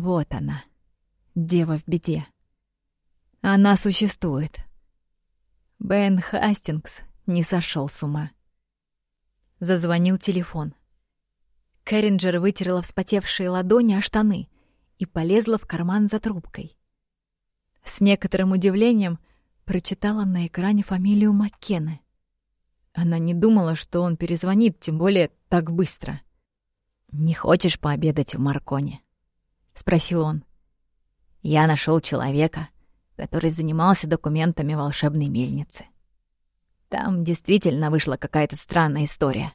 Вот она, дева в беде. Она существует. Бен Хастингс не сошел с ума. Зазвонил телефон. Кэрринджер вытерла вспотевшие ладони о штаны и полезла в карман за трубкой. С некоторым удивлением прочитала на экране фамилию Маккены. Она не думала, что он перезвонит, тем более так быстро. «Не хочешь пообедать в Марконе?» — спросил он. «Я нашел человека, который занимался документами волшебной мельницы. Там действительно вышла какая-то странная история».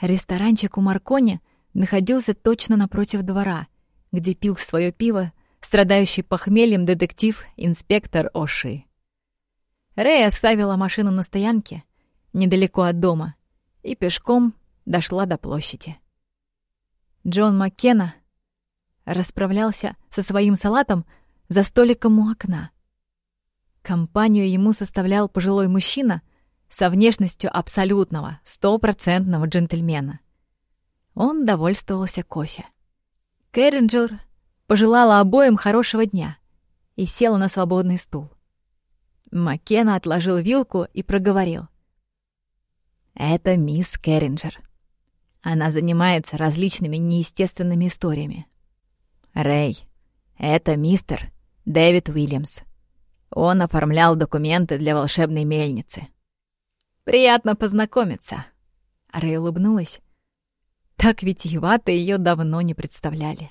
Ресторанчик у Маркони находился точно напротив двора, где пил свое пиво страдающий похмельем детектив-инспектор Оши. Рэй оставила машину на стоянке недалеко от дома и пешком дошла до площади. Джон Маккена расправлялся со своим салатом за столиком у окна. Компанию ему составлял пожилой мужчина со внешностью абсолютного, стопроцентного джентльмена. Он довольствовался кофе. Кэрринджер пожелала обоим хорошего дня и села на свободный стул. Маккена отложил вилку и проговорил. «Это мисс Кэрринджер. Она занимается различными неестественными историями. Рэй, это мистер Дэвид Уильямс. Он оформлял документы для волшебной мельницы. Приятно познакомиться. Рэй улыбнулась. Так витиевато ее давно не представляли.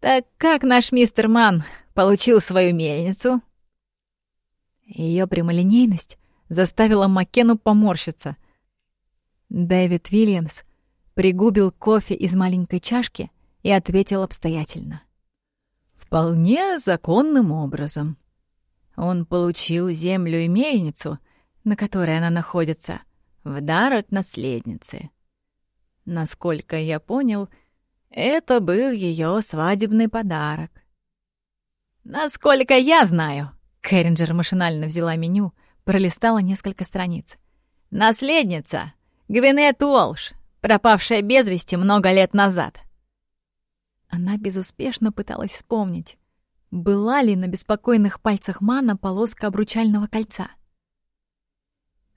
Так как наш мистер Ман получил свою мельницу? Ее прямолинейность заставила Маккену поморщиться. Дэвид Уильямс пригубил кофе из маленькой чашки и ответил обстоятельно. «Вполне законным образом. Он получил землю и мельницу, на которой она находится, в дар от наследницы. Насколько я понял, это был ее свадебный подарок. «Насколько я знаю», — Кэрринджер машинально взяла меню, пролистала несколько страниц. «Наследница Гвинет Уолш, пропавшая без вести много лет назад». Она безуспешно пыталась вспомнить, была ли на беспокойных пальцах Мана полоска обручального кольца.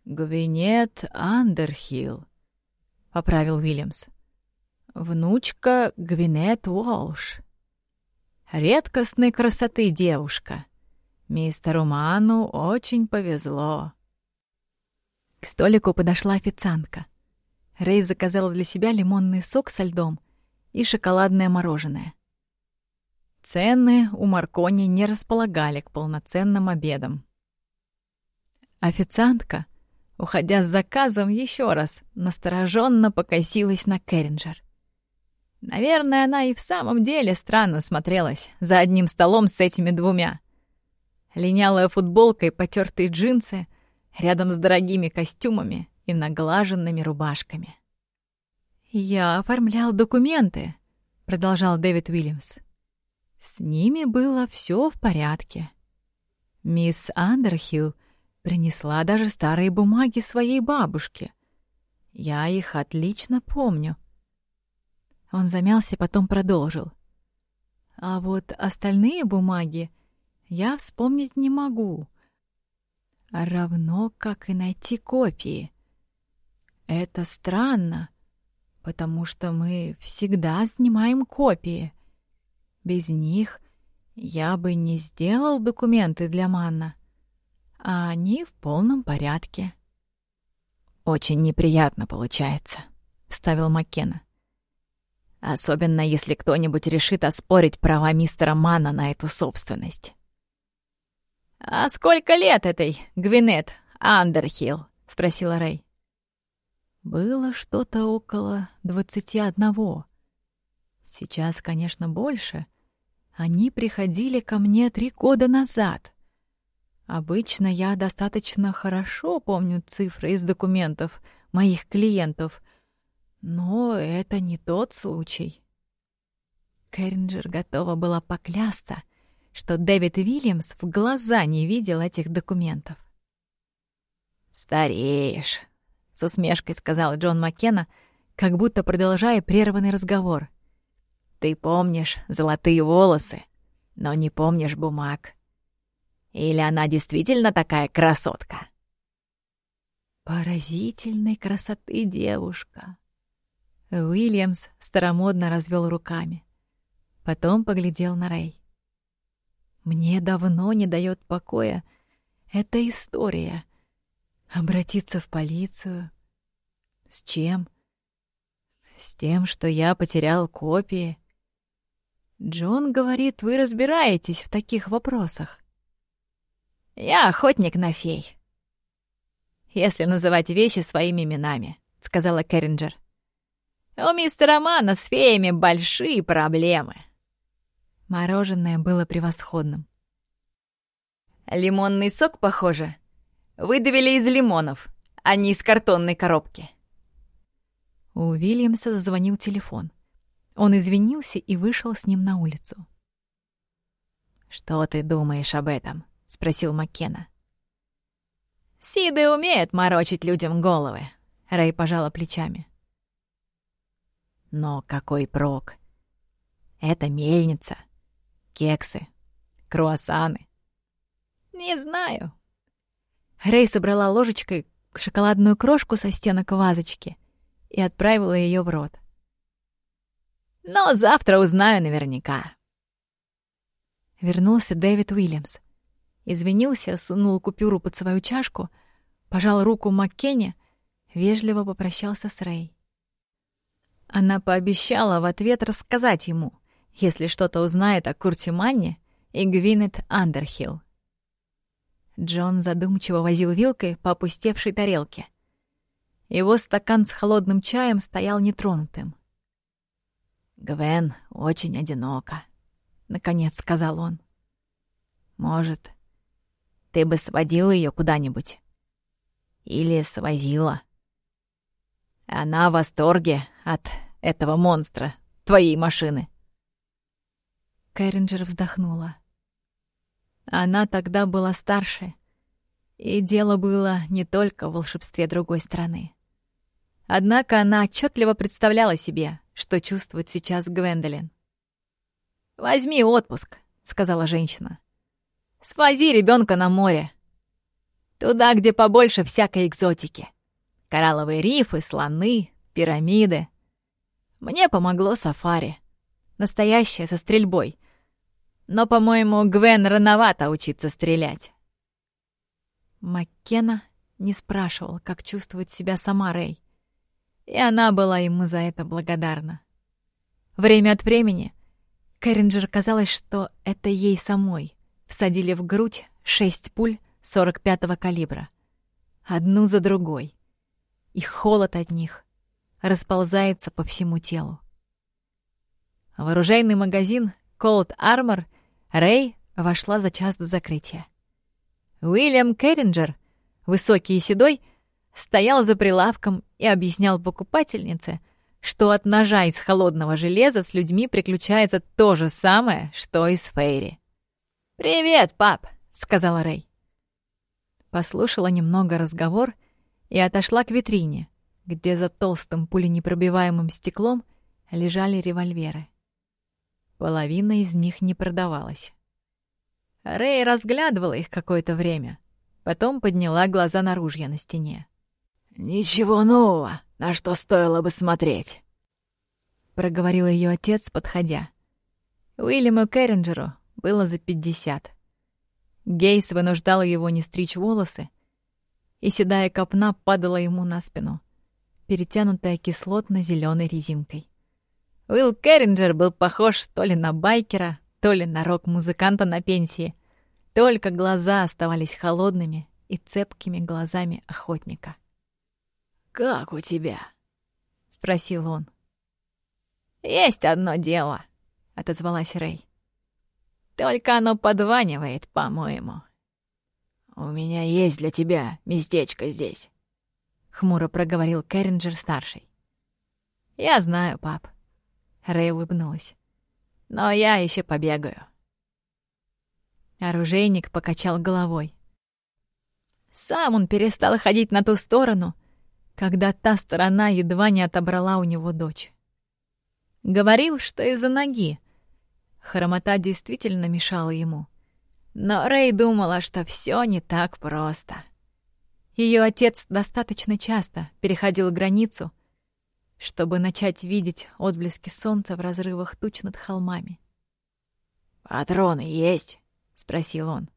«Гвинет Андерхилл», — поправил Уильямс. «Внучка Гвинет Уолш. Редкостной красоты девушка. Мистеру Ману очень повезло». К столику подошла официантка. Рэй заказала для себя лимонный сок со льдом и шоколадное мороженое. Цены у Маркони не располагали к полноценным обедам. Официантка, уходя с заказом, еще раз настороженно покосилась на Керринджер. Наверное, она и в самом деле странно смотрелась за одним столом с этими двумя. Линялая футболка и потертые джинсы рядом с дорогими костюмами и наглаженными рубашками. «Я оформлял документы», — продолжал Дэвид Уильямс. «С ними было все в порядке. Мисс Андерхилл принесла даже старые бумаги своей бабушке. Я их отлично помню». Он замялся, потом продолжил. «А вот остальные бумаги я вспомнить не могу, равно как и найти копии. Это странно» потому что мы всегда снимаем копии. Без них я бы не сделал документы для Манна, а они в полном порядке. «Очень неприятно получается», — вставил Маккена. «Особенно, если кто-нибудь решит оспорить права мистера Манна на эту собственность». «А сколько лет этой Гвинет Андерхилл?» — спросила Рэй. Было что-то около двадцати одного. Сейчас, конечно, больше. Они приходили ко мне три года назад. Обычно я достаточно хорошо помню цифры из документов моих клиентов, но это не тот случай. Кэрринджер готова была поклясться, что Дэвид Уильямс в глаза не видел этих документов. «Стареешь», с усмешкой сказал Джон Маккена, как будто продолжая прерванный разговор. Ты помнишь золотые волосы, но не помнишь бумаг. Или она действительно такая красотка? Поразительной красоты девушка. Уильямс старомодно развел руками. Потом поглядел на Рэй. Мне давно не дает покоя эта история. Обратиться в полицию? С чем? С тем, что я потерял копии. Джон говорит, вы разбираетесь в таких вопросах. Я охотник на фей. Если называть вещи своими именами, сказала Керринджер. У мистера Мана с феями большие проблемы. Мороженое было превосходным. Лимонный сок, похоже, выдавили из лимонов, а не из картонной коробки. У Уильямса зазвонил телефон. Он извинился и вышел с ним на улицу. «Что ты думаешь об этом?» — спросил Маккена. «Сиды умеют морочить людям головы», — Рэй пожала плечами. «Но какой прок? Это мельница, кексы, круассаны. Не знаю. Рэй собрала ложечкой шоколадную крошку со стенок вазочки и отправила ее в рот. Но завтра узнаю наверняка. Вернулся Дэвид Уильямс. Извинился, сунул купюру под свою чашку, пожал руку Маккене, вежливо попрощался с Рэй. Она пообещала в ответ рассказать ему, если что-то узнает о Курте Манне и Гвинет Андерхилл. Джон задумчиво возил вилкой по опустевшей тарелке. Его стакан с холодным чаем стоял нетронутым. «Гвен очень одинока», — наконец сказал он. «Может, ты бы сводил ее куда-нибудь? Или свозила?» Она в восторге от этого монстра, твоей машины. Кэрринджер вздохнула. Она тогда была старше, и дело было не только в волшебстве другой страны. Однако она отчетливо представляла себе, что чувствует сейчас Гвендолин. «Возьми отпуск», — сказала женщина. «Свози ребенка на море. Туда, где побольше всякой экзотики. Коралловые рифы, слоны, пирамиды. Мне помогло сафари. Настоящее, со стрельбой. Но, по-моему, Гвен рановато учиться стрелять. Маккена не спрашивал, как чувствует себя сама Рэй. И она была ему за это благодарна. Время от времени Кэрринджер казалось, что это ей самой всадили в грудь шесть пуль 45-го калибра. Одну за другой. И холод от них расползается по всему телу. В оружейный магазин Cold Armor Рэй вошла за час до закрытия. Уильям Керринджер, высокий и седой, стоял за прилавком и объяснял покупательнице, что от ножа из холодного железа с людьми приключается то же самое, что и с Фейри. «Привет, пап!» — сказала Рэй. Послушала немного разговор и отошла к витрине, где за толстым пуленепробиваемым стеклом лежали револьверы. Половина из них не продавалась. Рэй разглядывала их какое-то время, потом подняла глаза на ружья на стене. «Ничего нового, на что стоило бы смотреть», — проговорил ее отец, подходя. Уильяму Керринджеру было за пятьдесят. Гейс вынуждал его не стричь волосы, и седая копна падала ему на спину перетянутая кислотно-зеленой резинкой. Уилл Керринджер был похож то ли на байкера, то ли на рок-музыканта на пенсии. Только глаза оставались холодными и цепкими глазами охотника. «Как у тебя?» — спросил он. «Есть одно дело», — отозвалась Рэй. «Только оно подванивает, по-моему». «У меня есть для тебя местечко здесь». — хмуро проговорил Кэрринджер-старший. «Я знаю, пап». Рэй улыбнулась. «Но я еще побегаю». Оружейник покачал головой. Сам он перестал ходить на ту сторону, когда та сторона едва не отобрала у него дочь. Говорил, что из-за ноги. Хромота действительно мешала ему. Но Рэй думала, что все не так просто. Ее отец достаточно часто переходил границу, чтобы начать видеть отблески солнца в разрывах туч над холмами. «Патроны есть?» — спросил он.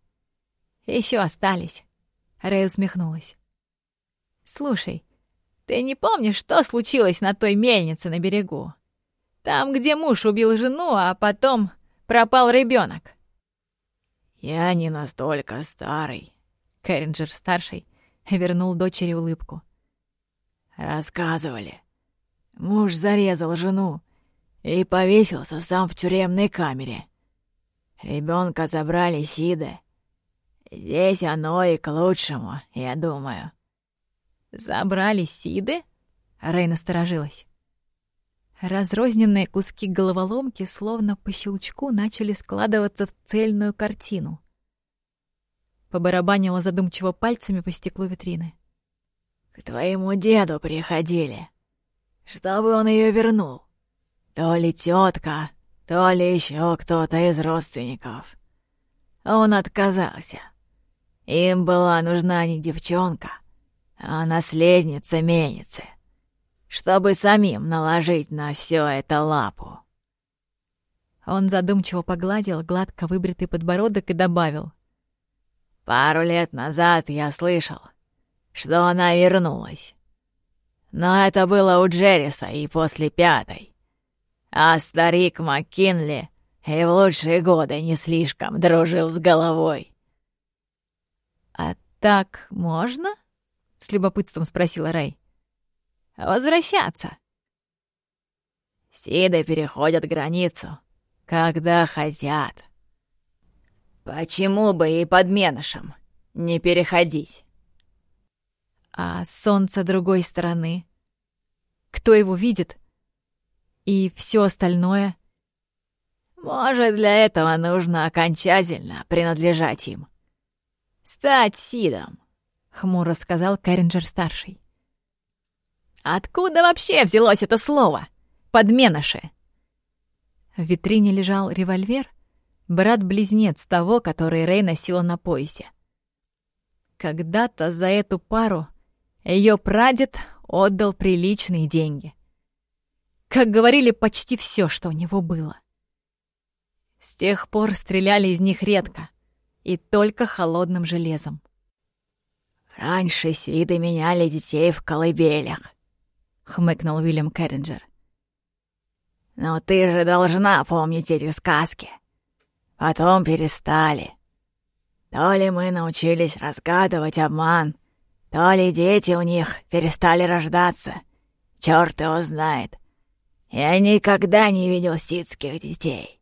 Еще остались. Рэй усмехнулась. «Слушай, ты не помнишь, что случилось на той мельнице на берегу? Там, где муж убил жену, а потом пропал ребенок. «Я не настолько старый», — Кэрринджер-старший вернул дочери улыбку. «Рассказывали. Муж зарезал жену и повесился сам в тюремной камере. Ребенка забрали Сиды. Здесь оно и к лучшему, я думаю». «Забрали Сиды?» Рэй насторожилась. Разрозненные куски головоломки словно по щелчку начали складываться в цельную картину. Побарабанила задумчиво пальцами по стеклу витрины. «К твоему деду приходили, чтобы он ее вернул. То ли тетка, то ли еще кто-то из родственников. Он отказался. Им была нужна не девчонка, а наследница мельницы, чтобы самим наложить на все это лапу. Он задумчиво погладил гладко выбритый подбородок и добавил. «Пару лет назад я слышал, что она вернулась. Но это было у Джерриса и после пятой. А старик МакКинли и в лучшие годы не слишком дружил с головой». «А так можно?» — с любопытством спросила Рэй. «Возвращаться». «Сиды переходят границу, когда хотят». «Почему бы и подменышам не переходить?» «А солнце другой стороны? Кто его видит? И все остальное?» «Может, для этого нужно окончательно принадлежать им. Стать Сидом. — хмуро сказал Кэрринджер-старший. «Откуда вообще взялось это слово? Подменыши?» В витрине лежал револьвер, брат-близнец того, который Рэй носила на поясе. Когда-то за эту пару ее прадед отдал приличные деньги. Как говорили, почти все, что у него было. С тех пор стреляли из них редко и только холодным железом. «Раньше свиды меняли детей в колыбелях», — хмыкнул Уильям Керринджер. «Но ты же должна помнить эти сказки. Потом перестали. То ли мы научились разгадывать обман, то ли дети у них перестали рождаться. Чёрт его знает. Я никогда не видел ситских детей.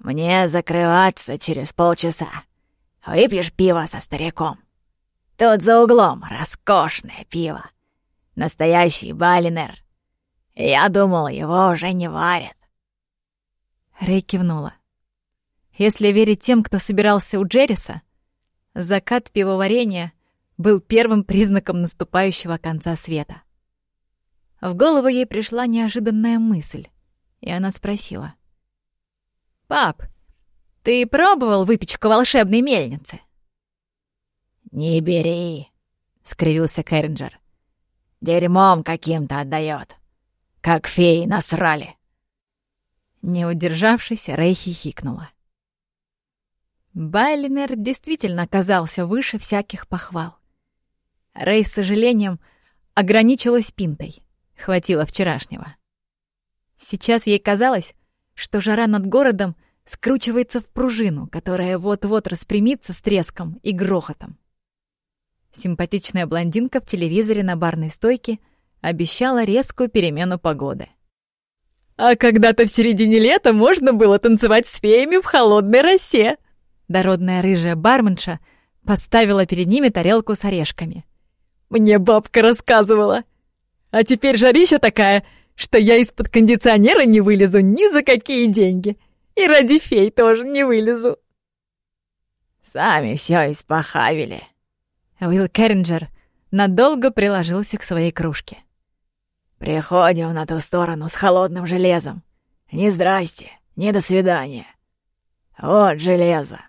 Мне закрываться через полчаса. Выпьешь пиво со стариком?» Тут за углом роскошное пиво. Настоящий Балинер. Я думал, его уже не варят. Рэй кивнула. Если верить тем, кто собирался у Джерриса, закат пивоварения был первым признаком наступающего конца света. В голову ей пришла неожиданная мысль, и она спросила. «Пап, ты пробовал выпечку волшебной мельницы?» «Не бери», — скривился Кэрринджер. «Дерьмом каким-то отдает. Как феи насрали». Не удержавшись, Рэй хихикнула. Байлинер действительно оказался выше всяких похвал. Рэй с сожалением ограничилась пинтой. Хватило вчерашнего. Сейчас ей казалось, что жара над городом скручивается в пружину, которая вот-вот распрямится с треском и грохотом. Симпатичная блондинка в телевизоре на барной стойке обещала резкую перемену погоды. «А когда-то в середине лета можно было танцевать с феями в холодной росе!» Дородная рыжая барменша поставила перед ними тарелку с орешками. «Мне бабка рассказывала! А теперь жарища такая, что я из-под кондиционера не вылезу ни за какие деньги! И ради фей тоже не вылезу!» «Сами все испохавили!» Уилл Керринджер надолго приложился к своей кружке. Приходим на ту сторону с холодным железом. Ни здрасте, ни до свидания. Вот железо,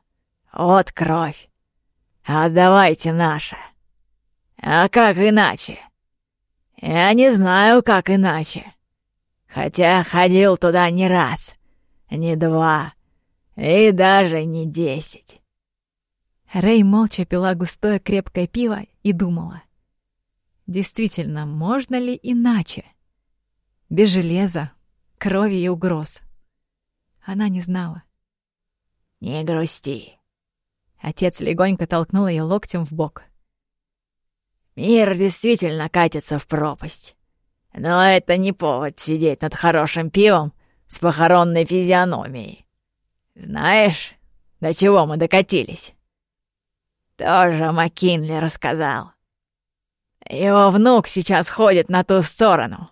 вот кровь. Отдавайте наше. А как иначе? Я не знаю, как иначе. Хотя ходил туда не раз, не два и даже не десять. Рэй молча пила густое крепкое пиво и думала. Действительно, можно ли иначе? Без железа, крови и угроз. Она не знала. «Не грусти». Отец легонько толкнул ее локтем в бок. «Мир действительно катится в пропасть. Но это не повод сидеть над хорошим пивом с похоронной физиономией. Знаешь, до чего мы докатились?» Тоже Маккинли рассказал. Его внук сейчас ходит на ту сторону.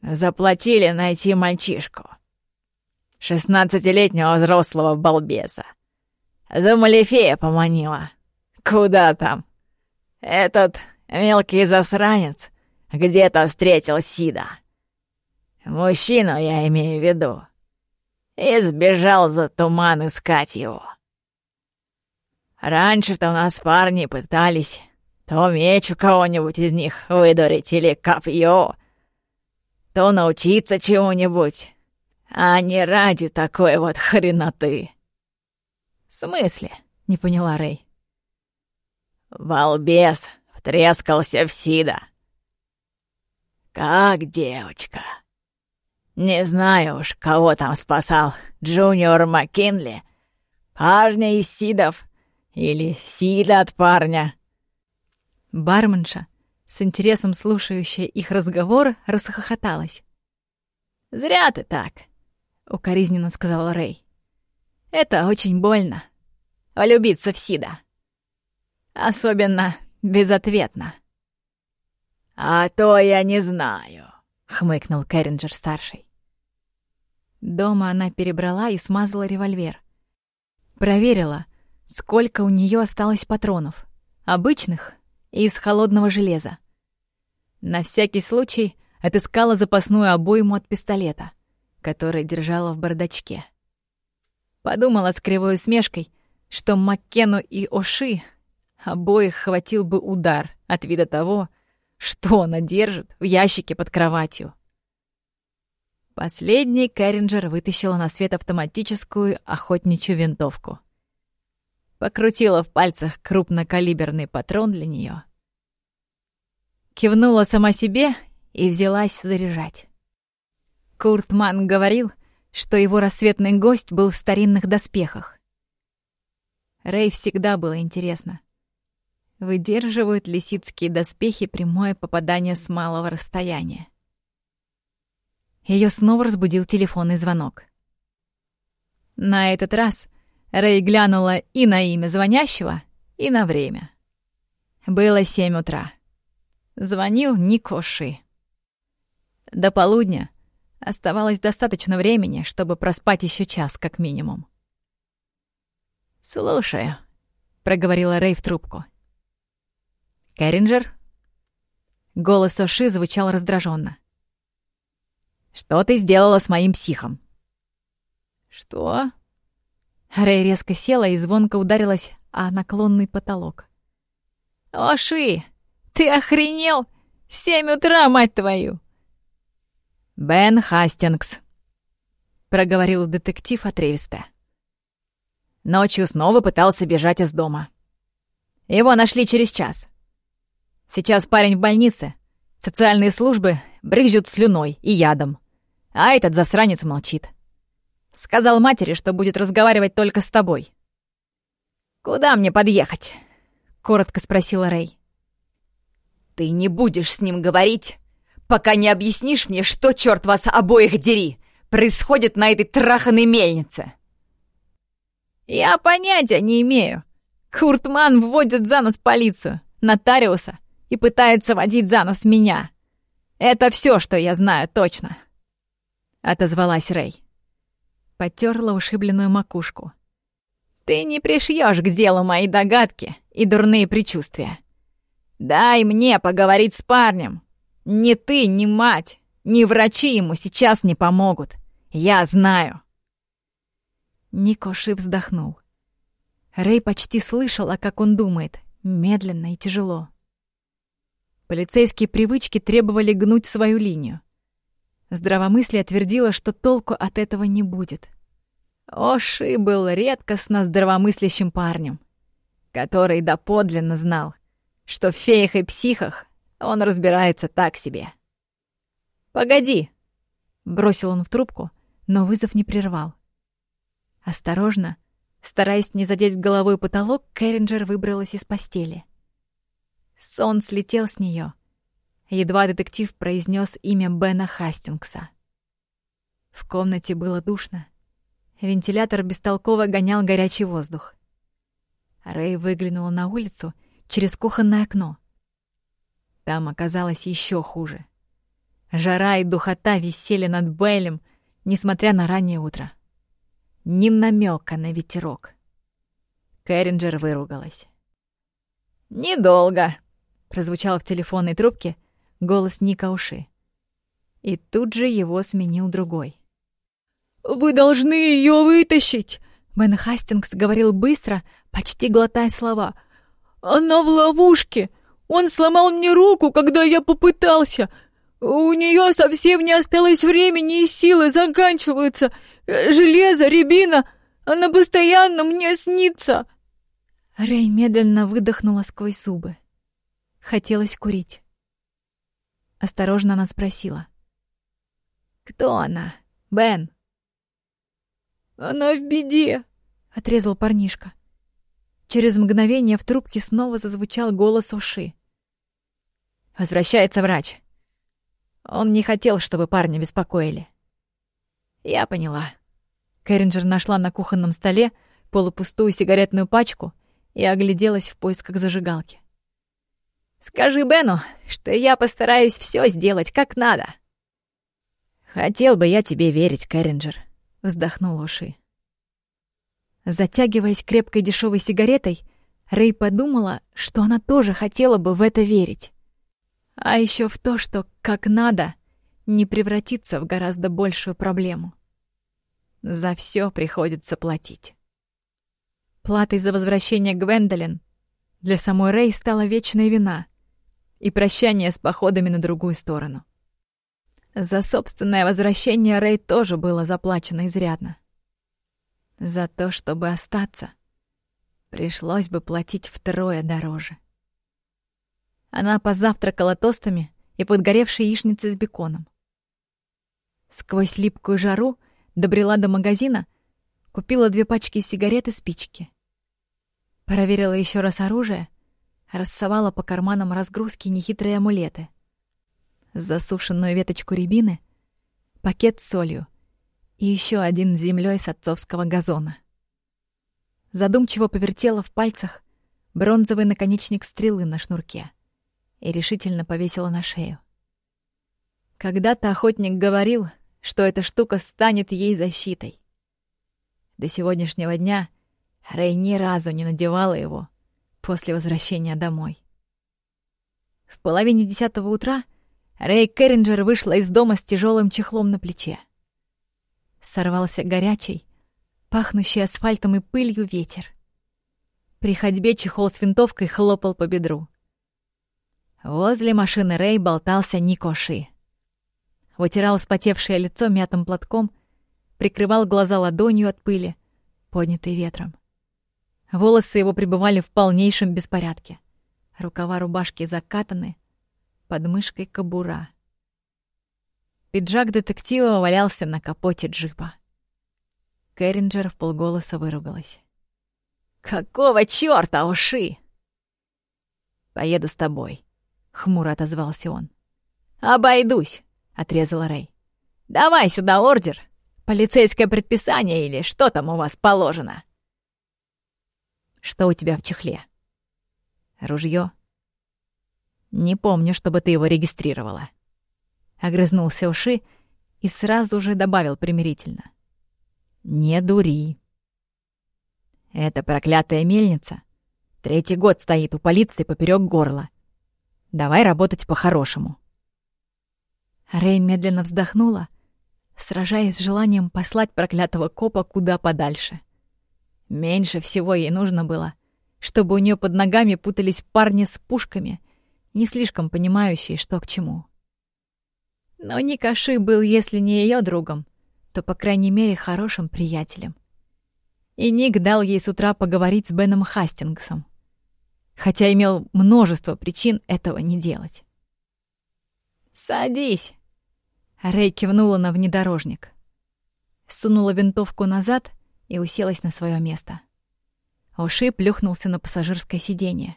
Заплатили найти мальчишку. Шестнадцатилетнего взрослого балбеса. Думали, фея поманила. Куда там? Этот мелкий засранец где-то встретил Сида. Мужчину я имею в виду. И сбежал за туман искать его. Раньше-то у нас парни пытались то меч у кого-нибудь из них выдурить или копье, то научиться чему-нибудь, а не ради такой вот хреноты. «В смысле?» — не поняла Рэй. Балбес втрескался в Сида. Как девочка. Не знаю уж, кого там спасал Джуниор Маккинли, парня из Сидов или Сида от парня. Барменша, с интересом слушающая их разговор, расхохоталась. «Зря ты так», — укоризненно сказала Рэй. «Это очень больно. Влюбиться в Сида. Особенно безответно». «А то я не знаю», — хмыкнул Кэрринджер-старший. Дома она перебрала и смазала револьвер. Проверила, сколько у нее осталось патронов. Обычных и из холодного железа. На всякий случай отыскала запасную обойму от пистолета, который держала в бардачке. Подумала с кривой усмешкой, что Маккену и Оши обоих хватил бы удар от вида того, что она держит в ящике под кроватью. Последний Кэрринджер вытащила на свет автоматическую охотничью винтовку покрутила в пальцах крупнокалиберный патрон для нее, кивнула сама себе и взялась заряжать. Куртман говорил, что его рассветный гость был в старинных доспехах. Рэй всегда было интересно, выдерживают лисицкие доспехи прямое попадание с малого расстояния. Ее снова разбудил телефонный звонок. На этот раз Рэй глянула и на имя звонящего, и на время. Было семь утра. Звонил Никоши. До полудня оставалось достаточно времени, чтобы проспать еще час, как минимум. «Слушаю», — проговорила Рэй в трубку. «Кэрринджер?» Голос Оши звучал раздраженно. «Что ты сделала с моим психом?» «Что?» Рэй резко села и звонко ударилась о наклонный потолок. «Оши! Ты охренел? Семь утра, мать твою!» «Бен Хастингс», — проговорил детектив отрывисто. Ночью снова пытался бежать из дома. Его нашли через час. Сейчас парень в больнице. Социальные службы брызжут слюной и ядом. А этот засранец молчит. Сказал матери, что будет разговаривать только с тобой. «Куда мне подъехать?» — коротко спросила Рэй. «Ты не будешь с ним говорить, пока не объяснишь мне, что, черт вас обоих дери, происходит на этой траханной мельнице!» «Я понятия не имею. Куртман вводит за нос полицию, нотариуса и пытается водить за нос меня. Это все, что я знаю точно», — отозвалась Рэй. Потерла ушибленную макушку. «Ты не пришьешь к делу мои догадки и дурные предчувствия. Дай мне поговорить с парнем. Ни ты, ни мать, ни врачи ему сейчас не помогут. Я знаю. Никоши вздохнул. Рэй почти слышала, как он думает, медленно и тяжело. Полицейские привычки требовали гнуть свою линию. Здравомыслие твердило, что толку от этого не будет. Оши был редкостно здравомыслящим парнем, который доподлинно знал, что в феях и психах он разбирается так себе. «Погоди!» — бросил он в трубку, но вызов не прервал. Осторожно, стараясь не задеть головой потолок, Кэрринджер выбралась из постели. Сон слетел с нее. Едва детектив произнес имя Бена Хастингса. В комнате было душно. Вентилятор бестолково гонял горячий воздух. Рэй выглянула на улицу через кухонное окно. Там оказалось еще хуже. Жара и духота висели над Бейлем, несмотря на раннее утро. Ни намека на ветерок. Кэрринджер выругалась. «Недолго», прозвучал в телефонной трубке голос Ника Уши. И тут же его сменил другой. «Вы должны ее вытащить!» Бен Хастингс говорил быстро, почти глотая слова. «Она в ловушке! Он сломал мне руку, когда я попытался! У нее совсем не осталось времени и силы заканчиваются! Железо, рябина! Она постоянно мне снится!» Рэй медленно выдохнула сквозь зубы. Хотелось курить. Осторожно она спросила. «Кто она? Бен?» «Она в беде!» — отрезал парнишка. Через мгновение в трубке снова зазвучал голос Уши. «Возвращается врач. Он не хотел, чтобы парня беспокоили». «Я поняла». Кэрринджер нашла на кухонном столе полупустую сигаретную пачку и огляделась в поисках зажигалки. Скажи Бену, что я постараюсь все сделать как надо. Хотел бы я тебе верить, Кэрринджер, вздохнул Уши. Затягиваясь крепкой дешевой сигаретой, Рэй подумала, что она тоже хотела бы в это верить. А еще в то, что как надо не превратиться в гораздо большую проблему. За все приходится платить. Платой за возвращение Гвендолин для самой Рэй стала вечная вина и прощание с походами на другую сторону. За собственное возвращение Рэй тоже было заплачено изрядно. За то, чтобы остаться, пришлось бы платить втрое дороже. Она позавтракала тостами и подгоревшей яичницей с беконом. Сквозь липкую жару добрела до магазина, купила две пачки сигарет и спички. Проверила еще раз оружие, рассовала по карманам разгрузки нехитрые амулеты. Засушенную веточку рябины, пакет с солью и еще один с землей с отцовского газона. Задумчиво повертела в пальцах бронзовый наконечник стрелы на шнурке и решительно повесила на шею. Когда-то охотник говорил, что эта штука станет ей защитой. До сегодняшнего дня Рэй ни разу не надевала его после возвращения домой. В половине десятого утра Рэй Керринджер вышла из дома с тяжелым чехлом на плече. Сорвался горячий, пахнущий асфальтом и пылью ветер. При ходьбе чехол с винтовкой хлопал по бедру. Возле машины Рэй болтался Никоши. Вытирал спотевшее лицо мятым платком, прикрывал глаза ладонью от пыли, поднятой ветром. Волосы его пребывали в полнейшем беспорядке. Рукава рубашки закатаны, под мышкой кобура. Пиджак детектива валялся на капоте джипа. Кэрринджер в полголоса выругалась. «Какого чёрта, уши?» «Поеду с тобой», — хмуро отозвался он. «Обойдусь», — отрезала Рэй. «Давай сюда ордер, полицейское предписание или что там у вас положено». Что у тебя в чехле? Ружье? Не помню, чтобы ты его регистрировала. Огрызнулся уши и сразу же добавил примирительно. Не дури. Эта проклятая мельница третий год стоит у полиции поперек горла. Давай работать по-хорошему. Рэй медленно вздохнула, сражаясь с желанием послать проклятого копа куда подальше. Меньше всего ей нужно было, чтобы у нее под ногами путались парни с пушками, не слишком понимающие, что к чему. Но Никаши был, если не ее другом, то, по крайней мере, хорошим приятелем. И Ник дал ей с утра поговорить с Беном Хастингсом, хотя имел множество причин этого не делать. «Садись!» Рэй кивнула на внедорожник. Сунула винтовку назад и уселась на свое место. Уши плюхнулся на пассажирское сиденье.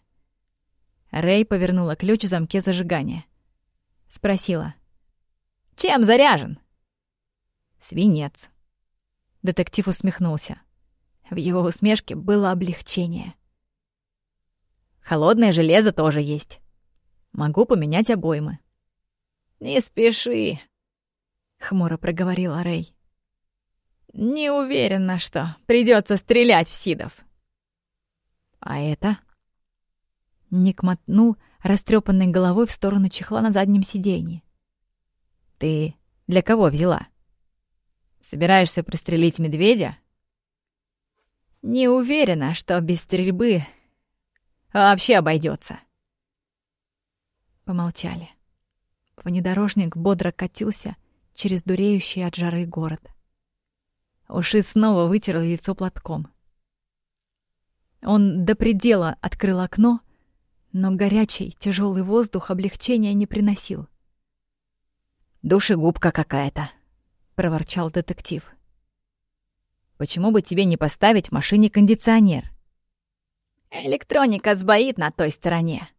Рэй повернула ключ в замке зажигания. Спросила. «Чем заряжен?» «Свинец». Детектив усмехнулся. В его усмешке было облегчение. «Холодное железо тоже есть. Могу поменять обоймы». «Не спеши», — хмуро проговорила Рэй. «Не уверена, что придется стрелять в Сидов». «А это?» Ник мотнул растрепанной головой в сторону чехла на заднем сиденье. «Ты для кого взяла? Собираешься пристрелить медведя?» «Не уверена, что без стрельбы вообще обойдется. Помолчали. Внедорожник бодро катился через дуреющий от жары город. Уши снова вытер лицо платком. Он до предела открыл окно, но горячий, тяжелый воздух облегчения не приносил. «Душегубка какая-то», — проворчал детектив. «Почему бы тебе не поставить в машине кондиционер?» «Электроника сбоит на той стороне.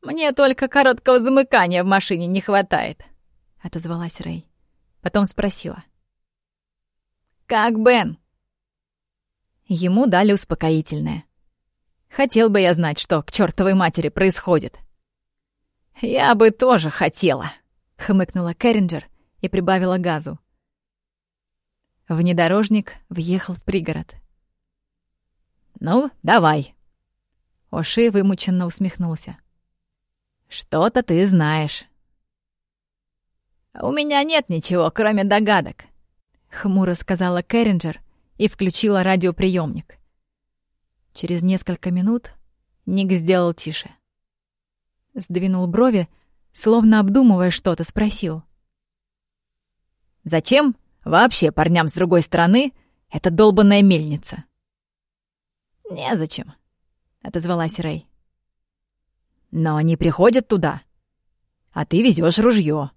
Мне только короткого замыкания в машине не хватает», — отозвалась Рэй. Потом спросила. «Как Бен?» Ему дали успокоительное. Хотел бы я знать, что к чертовой матери происходит. «Я бы тоже хотела», — хмыкнула Керринджер и прибавила газу. Внедорожник въехал в пригород. «Ну, давай». Оши вымученно усмехнулся. «Что-то ты знаешь». «У меня нет ничего, кроме догадок», — хмуро сказала Керринджер и включила радиоприемник. Через несколько минут Ник сделал тише. Сдвинул брови, словно обдумывая что-то, спросил. «Зачем вообще парням с другой стороны эта долбанная мельница?» «Незачем», — отозвалась Рэй. «Но они приходят туда, а ты везешь ружье.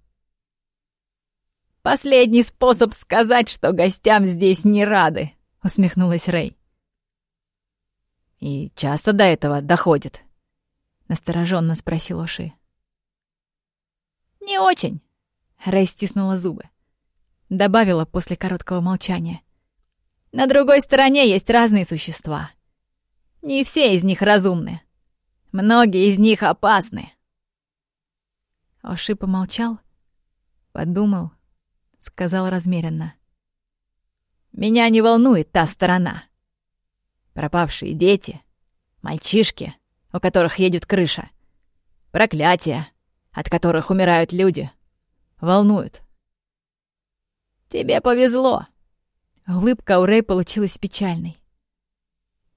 «Последний способ сказать, что гостям здесь не рады», — усмехнулась Рэй. «И часто до этого доходит?» — настороженно спросил Оши. «Не очень», — Рэй стиснула зубы. Добавила после короткого молчания. «На другой стороне есть разные существа. Не все из них разумны. Многие из них опасны». Оши помолчал, подумал, сказал размеренно. «Меня не волнует та сторона. Пропавшие дети, мальчишки, у которых едет крыша, проклятия, от которых умирают люди, волнуют. Тебе повезло. Улыбка у Рэй получилась печальной.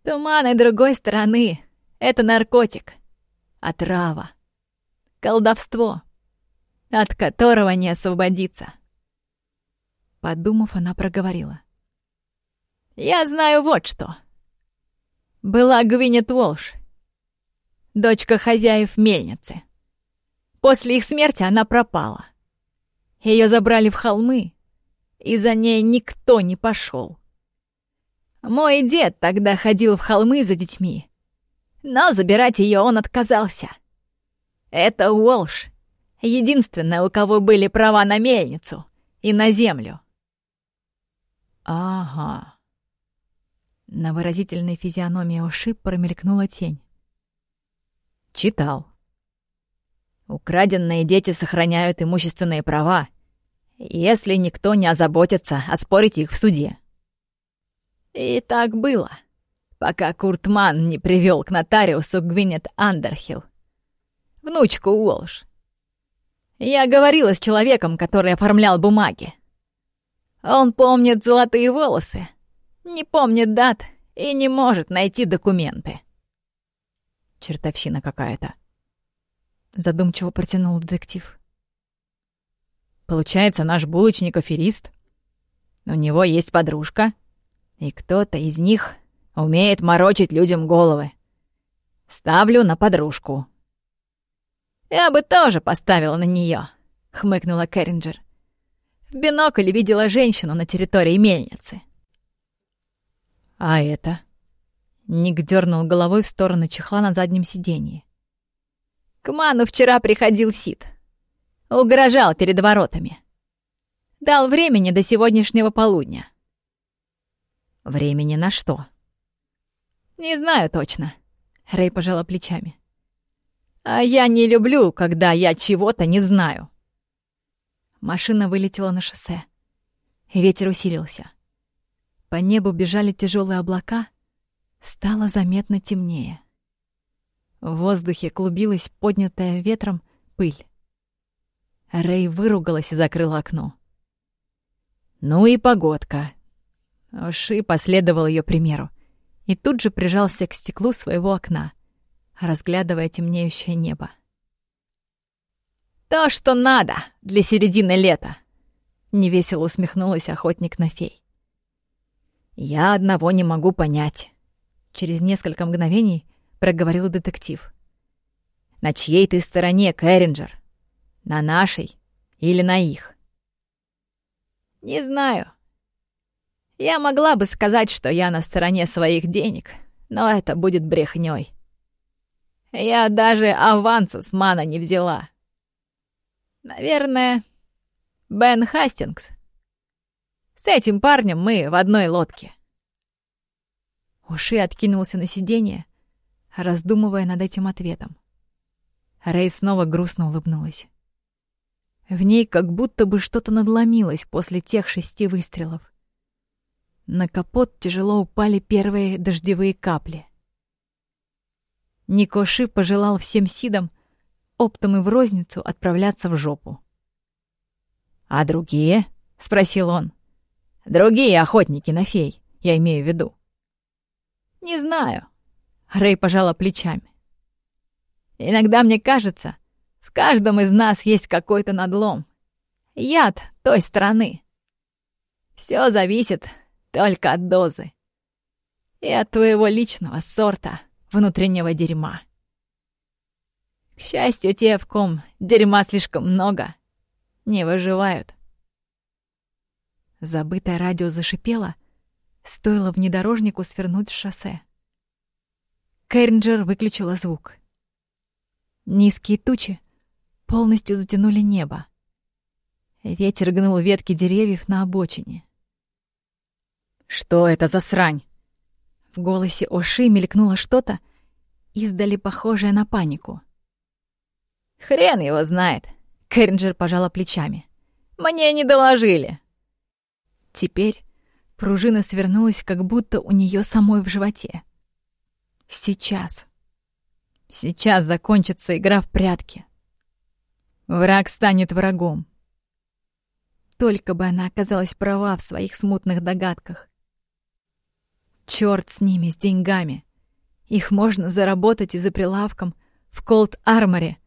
Туманы другой стороны — это наркотик, отрава, колдовство, от которого не освободиться. Подумав, она проговорила. «Я знаю вот что была Гвинет Уолш, дочка хозяев мельницы. После их смерти она пропала. Ее забрали в холмы, и за ней никто не пошел. Мой дед тогда ходил в холмы за детьми, но забирать ее он отказался. Это Уолш, единственная, у кого были права на мельницу и на землю. Ага. На выразительной физиономии Оши промелькнула тень. Читал. Украденные дети сохраняют имущественные права, если никто не озаботится оспорить их в суде. И так было, пока Куртман не привел к нотариусу Гвинет Андерхилл, внучку Уолш. Я говорила с человеком, который оформлял бумаги. Он помнит золотые волосы, не помнит дат и не может найти документы. Чертовщина какая-то. Задумчиво протянул детектив. Получается, наш булочник аферист. У него есть подружка, и кто-то из них умеет морочить людям головы. Ставлю на подружку. Я бы тоже поставила на нее, хмыкнула Керринджер. В бинокль видела женщину на территории мельницы. А это? Ник дернул головой в сторону чехла на заднем сиденье. К Ману вчера приходил Сид. Угрожал перед воротами. Дал времени до сегодняшнего полудня. Времени на что? Не знаю точно. Рэй пожала плечами. А я не люблю, когда я чего-то не знаю. Машина вылетела на шоссе. Ветер усилился. По небу бежали тяжелые облака, стало заметно темнее. В воздухе клубилась поднятая ветром пыль. Рэй выругалась и закрыла окно. «Ну и погодка!» Оши последовал ее примеру и тут же прижался к стеклу своего окна, разглядывая темнеющее небо. «То, что надо для середины лета!» — невесело усмехнулась охотник на фей. «Я одного не могу понять», — через несколько мгновений проговорил детектив. «На чьей ты стороне, Кэрринджер? На нашей или на их?» «Не знаю. Я могла бы сказать, что я на стороне своих денег, но это будет брехнёй. Я даже аванса с Мана не взяла. Наверное, Бен Хастингс — с этим парнем мы в одной лодке». Уши откинулся на сиденье, раздумывая над этим ответом. Рэй снова грустно улыбнулась. В ней как будто бы что-то надломилось после тех шести выстрелов. На капот тяжело упали первые дождевые капли. Никоши пожелал всем сидам оптом и в розницу отправляться в жопу. «А другие?» — спросил он. Другие охотники на фей, я имею в виду. Не знаю. Рэй пожала плечами. Иногда мне кажется, в каждом из нас есть какой-то надлом. Яд той страны. Все зависит только от дозы. И от твоего личного сорта внутреннего дерьма. К счастью, те, в ком дерьма слишком много, не выживают. Забытое радио зашипело, стоило внедорожнику свернуть с шоссе. Кэрринджер выключила звук. Низкие тучи полностью затянули небо. Ветер гнул ветки деревьев на обочине. «Что это за срань?» В голосе Оши мелькнуло что-то, издали похожее на панику. «Хрен его знает!» — Кэрринджер пожала плечами. «Мне не доложили!» Теперь пружина свернулась, как будто у нее самой в животе. Сейчас. Сейчас закончится игра в прятки. Враг станет врагом. Только бы она оказалась права в своих смутных догадках. Чёрт с ними, с деньгами. Их можно заработать и за прилавком в Колд-Арморе.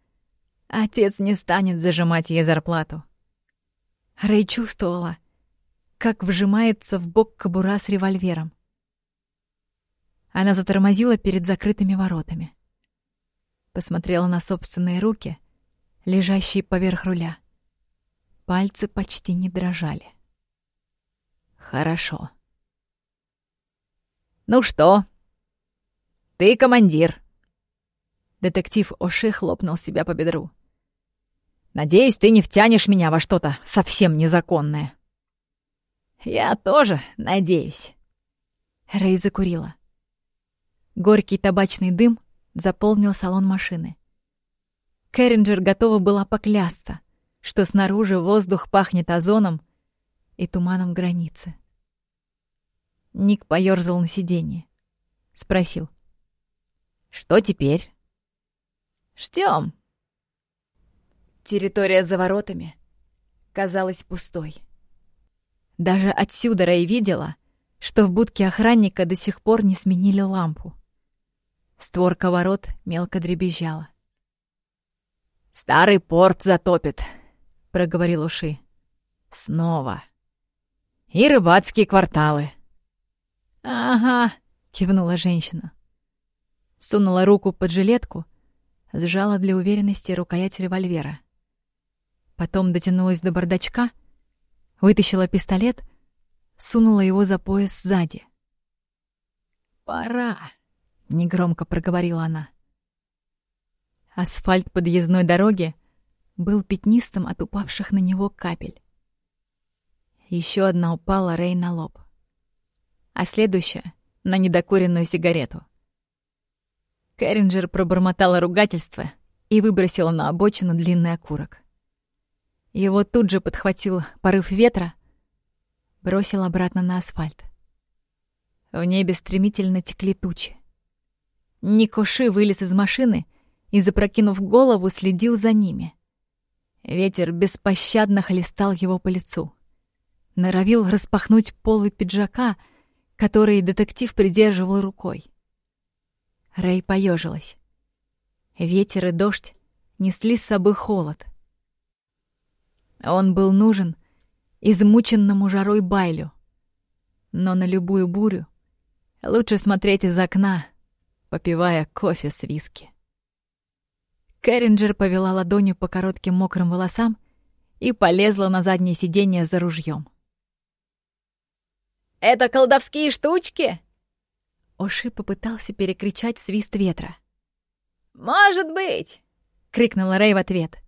Отец не станет зажимать ей зарплату. Рэй чувствовала, как вжимается в бок кобура с револьвером. Она затормозила перед закрытыми воротами. Посмотрела на собственные руки, лежащие поверх руля. Пальцы почти не дрожали. Хорошо. «Ну что? Ты командир!» Детектив Оши хлопнул себя по бедру. «Надеюсь, ты не втянешь меня во что-то совсем незаконное». «Я тоже надеюсь». Рэй закурила. Горький табачный дым заполнил салон машины. Кэрринджер готова была поклясться, что снаружи воздух пахнет озоном и туманом границы. Ник поёрзал на сиденье. Спросил. «Что теперь?» «Ждём». Территория за воротами казалась пустой. Даже отсюда Рэй видела, что в будке охранника до сих пор не сменили лампу. Створка ворот мелко дребезжала. «Старый порт затопит», — проговорил Уши. «Снова. И рыбацкие кварталы». «Ага», — кивнула женщина. Сунула руку под жилетку, сжала для уверенности рукоять револьвера. Потом дотянулась до бардачка, вытащила пистолет, сунула его за пояс сзади. «Пора», — негромко проговорила она. Асфальт подъездной дороги был пятнистым от упавших на него капель. Еще одна упала Рэй на лоб, а следующая — на недокуренную сигарету. Кэрринджер пробормотала ругательство и выбросила на обочину длинный окурок. Его тут же подхватил порыв ветра, бросил обратно на асфальт. В небе стремительно текли тучи. Никоши вылез из машины и, запрокинув голову, следил за ними. Ветер беспощадно хлестал его по лицу. Норовил распахнуть полы пиджака, который детектив придерживал рукой. Рэй поежилась. Ветер и дождь несли с собой холод — он был нужен измученному жарой Байлю. Но на любую бурю лучше смотреть из окна, попивая кофе с виски. Кэрринджер повела ладонью по коротким мокрым волосам и полезла на заднее сиденье за ружьем. «Это колдовские штучки?» Оши попытался перекричать свист ветра. «Может быть!» — крикнула Рэй в ответ.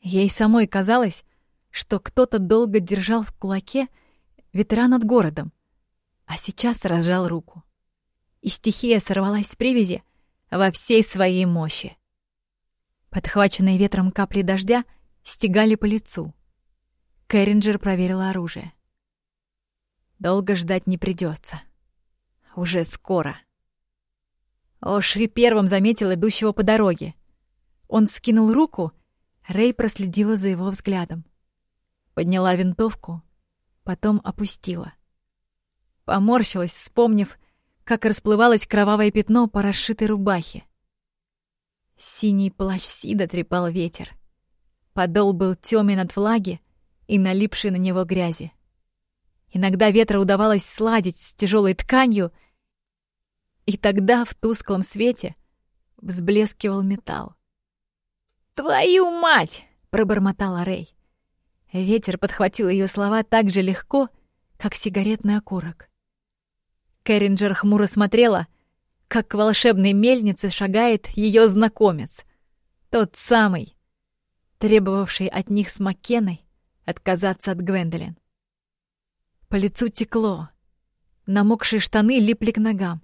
Ей самой казалось, что кто-то долго держал в кулаке ветра над городом, а сейчас разжал руку. И стихия сорвалась с привязи во всей своей мощи. Подхваченные ветром капли дождя стегали по лицу. Кэрринджер проверила оружие. Долго ждать не придется. Уже скоро. Оши первым заметил идущего по дороге. Он вскинул руку Рэй проследила за его взглядом. Подняла винтовку, потом опустила. Поморщилась, вспомнив, как расплывалось кровавое пятно по расшитой рубахе. Синий плащ Сида трепал ветер. Подол был тёмен от влаги и налипшей на него грязи. Иногда ветра удавалось сладить с тяжелой тканью, и тогда в тусклом свете взблескивал металл. «Твою мать!» — пробормотала Рэй. Ветер подхватил ее слова так же легко, как сигаретный окурок. Кэрринджер хмуро смотрела, как к волшебной мельнице шагает ее знакомец. Тот самый, требовавший от них с Маккеной отказаться от Гвендолин. По лицу текло, намокшие штаны липли к ногам.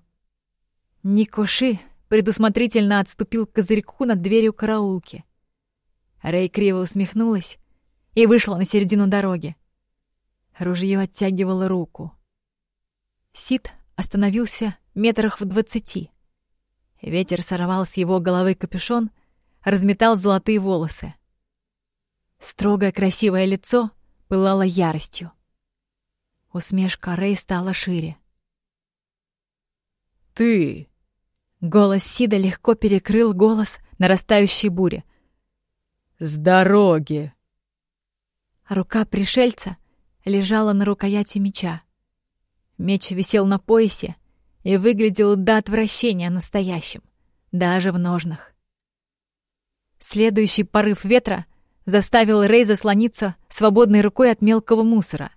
Никоши предусмотрительно отступил к козырьку над дверью караулки — Рэй криво усмехнулась и вышла на середину дороги. Ружье оттягивало руку. Сид остановился метрах в двадцати. Ветер сорвал с его головы капюшон, разметал золотые волосы. Строгое красивое лицо пылало яростью. Усмешка Рэй стала шире. «Ты!» Голос Сида легко перекрыл голос нарастающей бури. С дороги!» Рука пришельца лежала на рукояти меча. Меч висел на поясе и выглядел до отвращения настоящим, даже в ножнах. Следующий порыв ветра заставил Рей заслониться свободной рукой от мелкого мусора.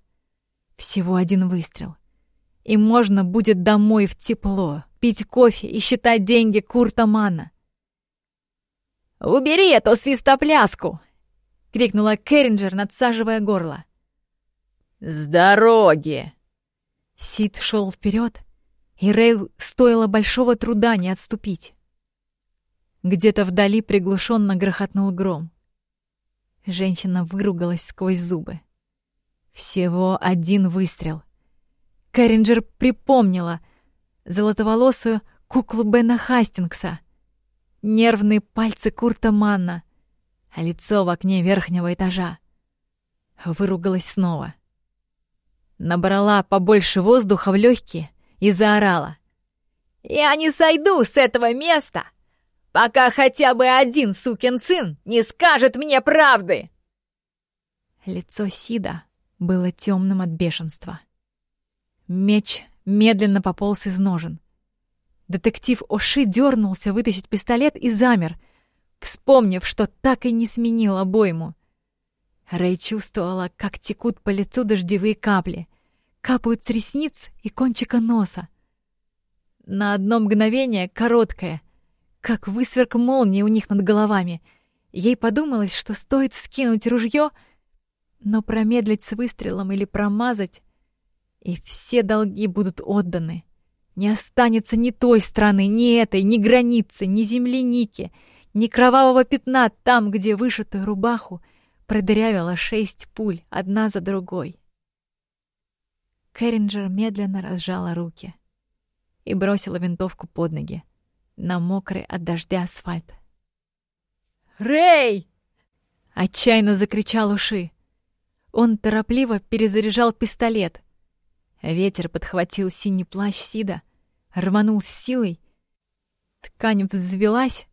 Всего один выстрел. И можно будет домой в тепло, пить кофе и считать деньги Курта Мана. «Убери эту свистопляску!» — крикнула Керринджер, надсаживая горло. «С дороги!» Сид шел вперед, и Рейл стоило большого труда не отступить. Где-то вдали приглушенно грохотнул гром. Женщина выругалась сквозь зубы. Всего один выстрел. Кэрринджер припомнила золотоволосую куклу Бена Хастингса — нервные пальцы Курта Манна, а лицо в окне верхнего этажа. Выругалась снова. Набрала побольше воздуха в легкие и заорала. «Я не сойду с этого места, пока хотя бы один сукин сын не скажет мне правды!» Лицо Сида было темным от бешенства. Меч медленно пополз из ножен. Детектив Оши дернулся вытащить пистолет и замер, вспомнив, что так и не сменил обойму. Рэй чувствовала, как текут по лицу дождевые капли, капают с ресниц и кончика носа. На одно мгновение, короткое, как высверк молнии у них над головами, ей подумалось, что стоит скинуть ружье, но промедлить с выстрелом или промазать, и все долги будут отданы. Не останется ни той страны, ни этой, ни границы, ни земляники, ни кровавого пятна там, где вышитую рубаху продырявила шесть пуль, одна за другой. Кэрринджер медленно разжала руки и бросила винтовку под ноги на мокрый от дождя асфальт. «Рэй!» — отчаянно закричал Уши. Он торопливо перезаряжал пистолет. Ветер подхватил синий плащ Сида, рванул с силой. Ткань взвелась,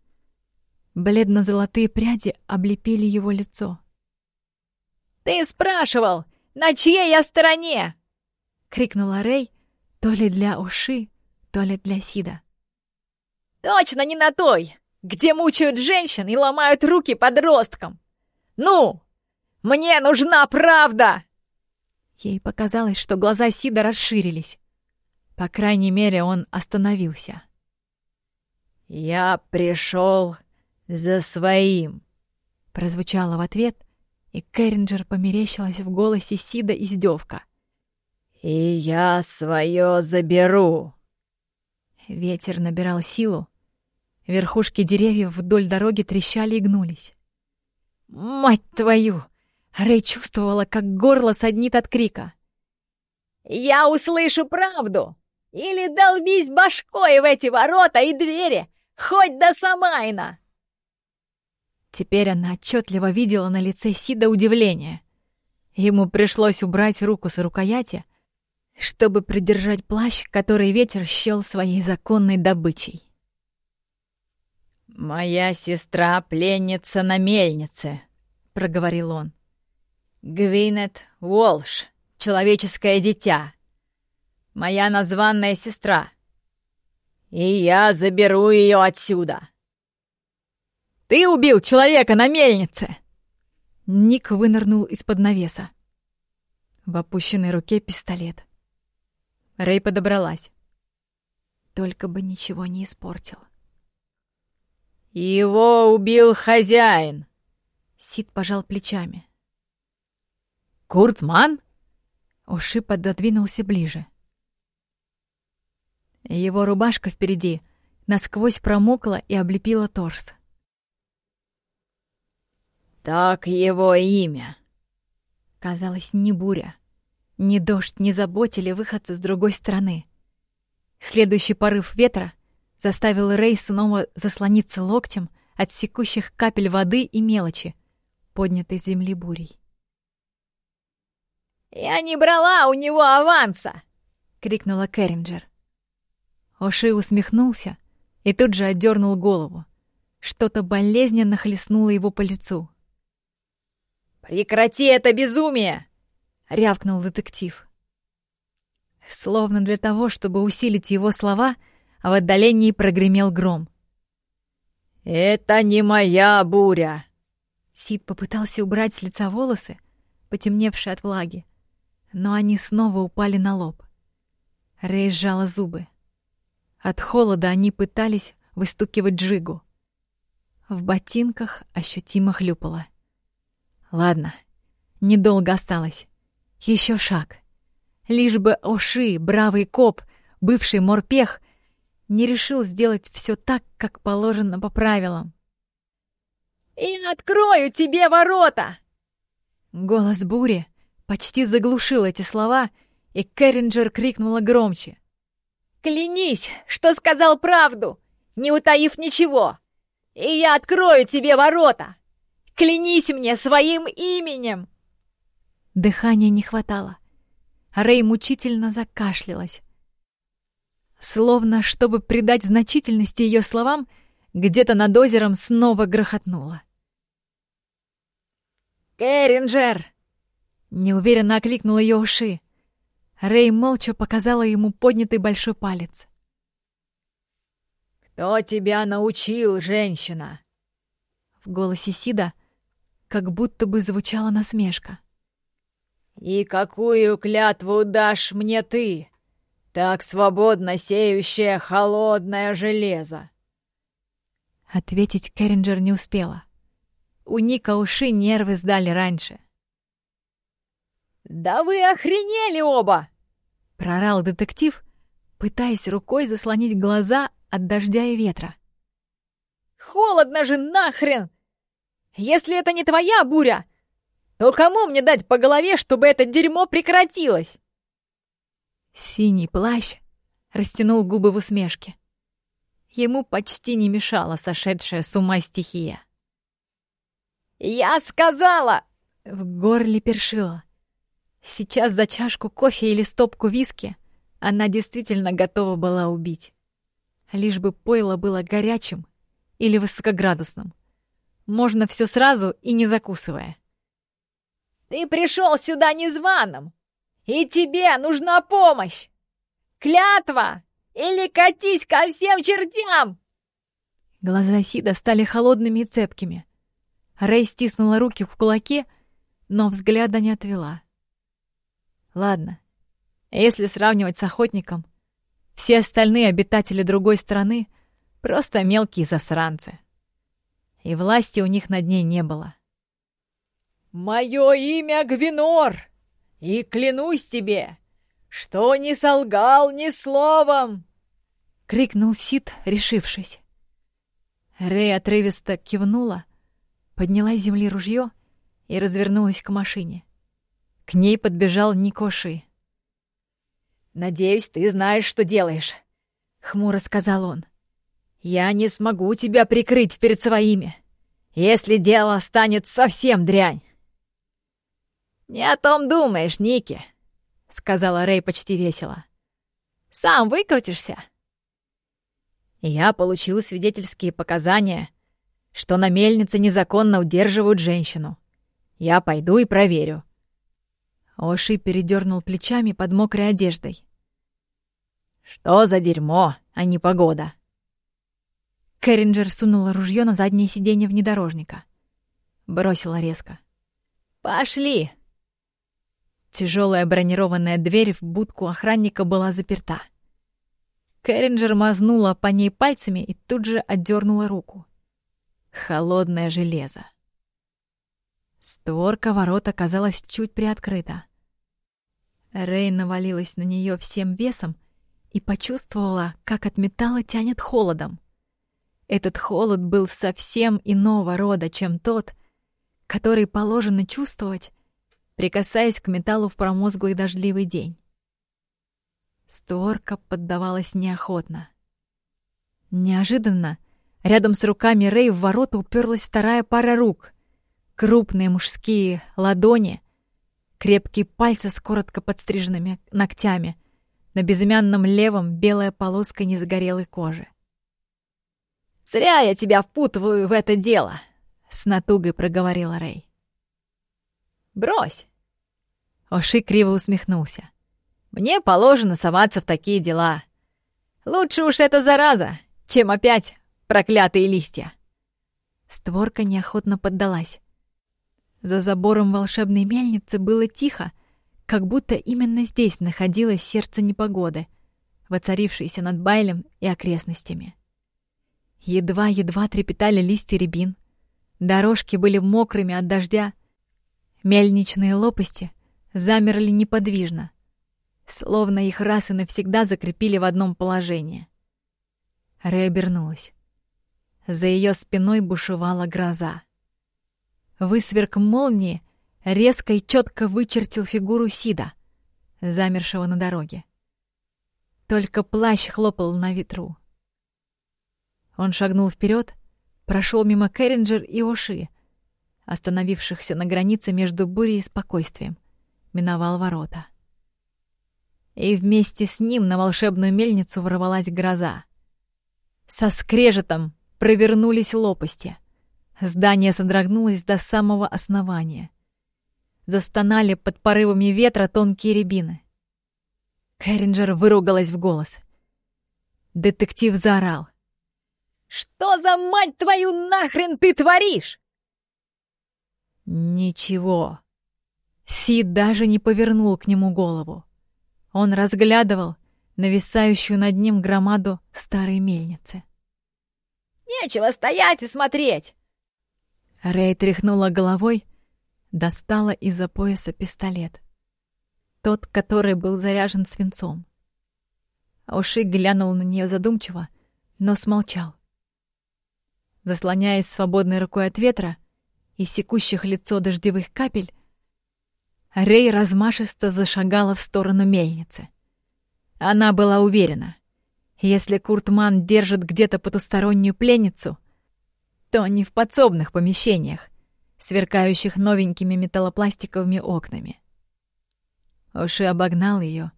бледно-золотые пряди облепили его лицо. «Ты спрашивал, на чьей я стороне?» — крикнула Рэй, то ли для Уши, то ли для Сида. «Точно не на той, где мучают женщин и ломают руки подросткам! Ну, мне нужна правда!» Ей показалось, что глаза Сида расширились. По крайней мере, он остановился. «Я пришел за своим», — прозвучало в ответ, и Кэрринджер померещилась в голосе Сида издевка. «И я свое заберу!» Ветер набирал силу. Верхушки деревьев вдоль дороги трещали и гнулись. «Мать твою!» Рэй чувствовала, как горло саднит от крика. «Я услышу правду! Или долбись башкой в эти ворота и двери, хоть до Самайна!» Теперь она отчетливо видела на лице Сида удивление. Ему пришлось убрать руку с рукояти, чтобы придержать плащ, который ветер счел своей законной добычей. «Моя сестра — пленница на мельнице», — проговорил он. «Гвинет Уолш, человеческое дитя. Моя названная сестра. И я заберу ее отсюда». Ты убил человека на мельнице!» Ник вынырнул из-под навеса. В опущенной руке пистолет. Рэй подобралась. Только бы ничего не испортил. «Его убил хозяин!» Сид пожал плечами. «Куртман?» Уши пододвинулся ближе. Его рубашка впереди насквозь промокла и облепила торс. «Так его имя!» Казалось, ни буря, ни дождь не заботили выходца с другой стороны. Следующий порыв ветра заставил Рэй снова заслониться локтем от секущих капель воды и мелочи, поднятой с земли бурей. «Я не брала у него аванса!» — крикнула Керринджер. Оши усмехнулся и тут же отдернул голову. Что-то болезненно хлестнуло его по лицу. «Прекрати это безумие!» — рявкнул детектив. Словно для того, чтобы усилить его слова, в отдалении прогремел гром. «Это не моя буря!» Сид попытался убрать с лица волосы, потемневшие от влаги, но они снова упали на лоб. Рэй сжала зубы. От холода они пытались выстукивать джигу. В ботинках ощутимо хлюпало. Ладно, недолго осталось. Еще шаг. Лишь бы Оши, бравый коп, бывший морпех, не решил сделать все так, как положено по правилам. «И открою тебе ворота!» Голос бури почти заглушил эти слова, и Кэрринджер крикнула громче. «Клянись, что сказал правду, не утаив ничего, и я открою тебе ворота! Клянись мне своим именем!» Дыхания не хватало. Рэй мучительно закашлялась. Словно, чтобы придать значительности ее словам, где-то над озером снова грохотнуло. «Кэрринджер!» — неуверенно окликнул ее уши. Рэй молча показала ему поднятый большой палец. «Кто тебя научил, женщина?» В голосе Сида как будто бы звучала насмешка. «И какую клятву дашь мне ты, так свободно сеющее холодное железо?» Ответить Керринджер не успела. У Ника уши нервы сдали раньше. «Да вы охренели оба!» — прорал детектив, пытаясь рукой заслонить глаза от дождя и ветра. «Холодно же нахрен! Если это не твоя буря, то кому мне дать по голове, чтобы это дерьмо прекратилось?» Синий плащ растянул губы в усмешке. Ему почти не мешала сошедшая с ума стихия. «Я сказала!» — в горле першила. Сейчас за чашку кофе или стопку виски она действительно готова была убить. Лишь бы пойло было горячим или высокоградусным. Можно все сразу и не закусывая. «Ты пришел сюда незваным, и тебе нужна помощь! Клятва! Или катись ко всем чертям!» Глаза Сида стали холодными и цепкими. Рэй стиснула руки в кулаки, но взгляда не отвела. Ладно, если сравнивать с охотником, все остальные обитатели другой страны — просто мелкие засранцы. И власти у них над ней не было. «Мое имя Гвинор, и клянусь тебе, что не солгал ни словом!» — крикнул Сид, решившись. Рэй отрывисто кивнула, подняла с земли ружье и развернулась к машине. К ней подбежал Никоши. «Надеюсь, ты знаешь, что делаешь», — хмуро сказал он. «Я не смогу тебя прикрыть перед своими, если дело станет совсем дрянь». «Не о том думаешь, Ники», — сказала Рэй почти весело. «Сам выкрутишься». Я получил свидетельские показания, что на мельнице незаконно удерживают женщину. Я пойду и проверю. Оши передернул плечами под мокрой одеждой. «Что за дерьмо, а не погода?» Кэрринджер сунула ружье на заднее сиденье внедорожника. Бросила резко. «Пошли!» Тяжелая бронированная дверь в будку охранника была заперта. Кэрринджер мазнула по ней пальцами и тут же отдернула руку. Холодное железо. Створка ворот оказалась чуть приоткрыта. Рэй навалилась на нее всем весом и почувствовала, как от металла тянет холодом. Этот холод был совсем иного рода, чем тот, который положено чувствовать, прикасаясь к металлу в промозглый дождливый день. Створка поддавалась неохотно. Неожиданно рядом с руками Рэй в ворота уперлась вторая пара рук. Крупные мужские ладони, крепкие пальцы с коротко подстриженными ногтями, на безымянном левом белая полоска незагорелой кожи. «Зря я тебя впутываю в это дело!» — с натугой проговорила Рэй. «Брось!» Оши криво усмехнулся. «Мне положено соваться в такие дела. Лучше уж это зараза, чем опять проклятые листья!» Створка неохотно поддалась. За забором волшебной мельницы было тихо, как будто именно здесь находилось сердце непогоды, воцарившееся над Байлем и окрестностями. Едва-едва трепетали листья рябин, дорожки были мокрыми от дождя, мельничные лопасти замерли неподвижно, словно их раз и навсегда закрепили в одном положении. Рэй обернулась. За ее спиной бушевала гроза. Высверк молнии резко и четко вычертил фигуру Сида, замершего на дороге. Только плащ хлопал на ветру. Он шагнул вперед, прошел мимо Керринджер и Оши, остановившихся на границе между бурей и спокойствием, миновал ворота. И вместе с ним на волшебную мельницу ворвалась гроза. Со скрежетом провернулись лопасти. Здание содрогнулось до самого основания. Застонали под порывами ветра тонкие рябины. Кэрринджер выругалась в голос. Детектив заорал. «Что за мать твою нахрен ты творишь?» Ничего. Сид даже не повернул к нему голову. Он разглядывал нависающую над ним громаду старой мельницы. «Нечего стоять и смотреть!» Рэй тряхнула головой, достала из-за пояса пистолет. Тот, который был заряжен свинцом. Уши глянул на нее задумчиво, но смолчал. Заслоняясь свободной рукой от ветра и секущих лицо дождевых капель, Рэй размашисто зашагала в сторону мельницы. Она была уверена, если Куртман держит где-то потустороннюю пленницу, то не в подсобных помещениях, сверкающих новенькими металлопластиковыми окнами. Оши обогнал ее,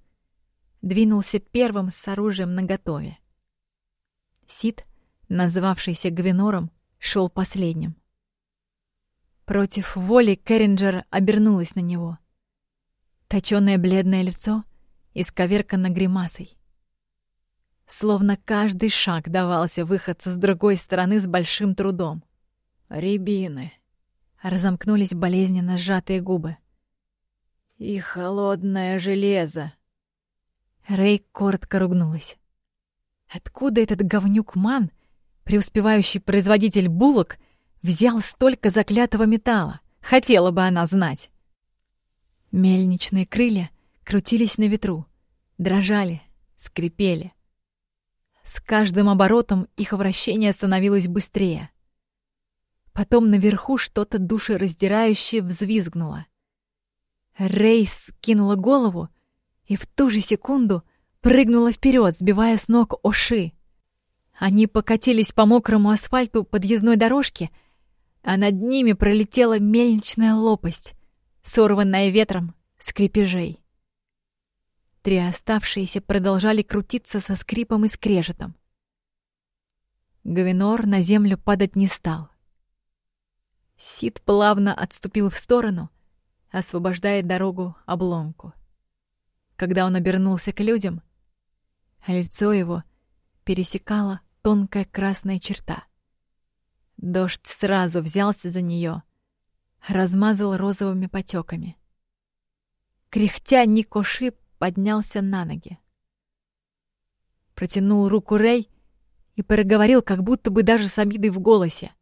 двинулся первым с оружием наготове. Сид, назвавшийся Гвинором, шел последним. Против воли Керринджер обернулась на него. Точёное бледное лицо исковеркано гримасой. Словно каждый шаг давался выходцу с другой стороны с большим трудом. «Рябины!» Разомкнулись болезненно сжатые губы. И холодное железо. Рэй коротко ругнулась. Откуда этот говнюк Ман, преуспевающий производитель булок, взял столько заклятого металла? Хотела бы она знать. Мельничные крылья крутились на ветру, дрожали, скрипели. С каждым оборотом их вращение становилось быстрее. Потом наверху что-то душераздирающее взвизгнуло. Рейс кинула голову и в ту же секунду прыгнула вперед, сбивая с ног Оши. Они покатились по мокрому асфальту подъездной дорожки, а над ними пролетела мельничная лопасть, сорванная ветром с крепежей. Три оставшиеся продолжали крутиться со скрипом и скрежетом. Гавинор на землю падать не стал. Сид плавно отступил в сторону, освобождая дорогу обломку. Когда он обернулся к людям, лицо его пересекала тонкая красная черта. Дождь сразу взялся за нее, размазал розовыми потеками. Кряхтя Никоши поднялся на ноги. Протянул руку Рэй и проговорил, как будто бы даже с обидой в голосе.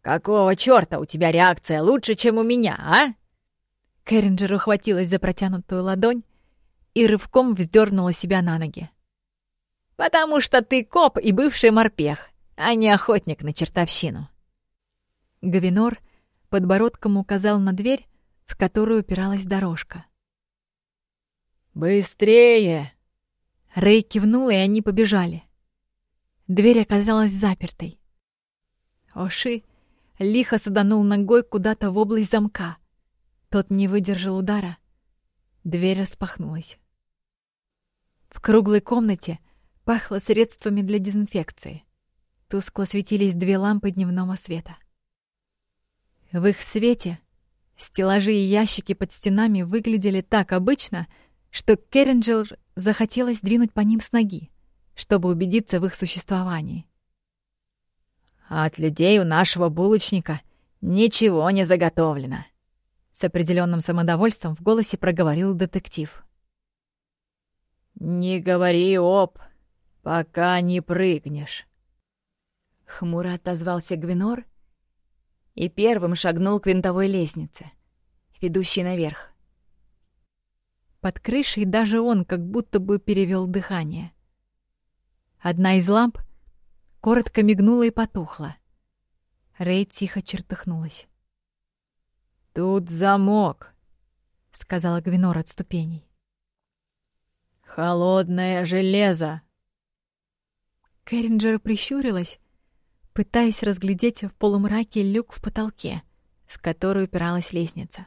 «Какого чёрта у тебя реакция лучше, чем у меня, а?» Кэрринджер ухватилась за протянутую ладонь и рывком вздернула себя на ноги. «Потому что ты коп и бывший морпех, а не охотник на чертовщину». Гавинор подбородком указал на дверь, в которую упиралась дорожка. «Быстрее!» Рэй кивнул, и они побежали. Дверь оказалась запертой. Оши лихо саданул ногой куда-то в область замка. Тот не выдержал удара. Дверь распахнулась. В круглой комнате пахло средствами для дезинфекции. Тускло светились две лампы дневного света. В их свете стеллажи и ящики под стенами выглядели так обычно, что Керринджер захотелось двинуть по ним с ноги, чтобы убедиться в их существовании. А от людей у нашего булочника ничего не заготовлено. С определенным самодовольством в голосе проговорил детектив. «Не говори оп, пока не прыгнешь». Хмуро отозвался Гвинор и первым шагнул к винтовой лестнице, ведущей наверх. Под крышей даже он как будто бы перевел дыхание. Одна из ламп — коротко мигнула и потухла. Рэй тихо чертыхнулась. «Тут замок», — сказала Гвинор от ступеней. «Холодное железо!» Кэрринджер прищурилась, пытаясь разглядеть в полумраке люк в потолке, в который упиралась лестница.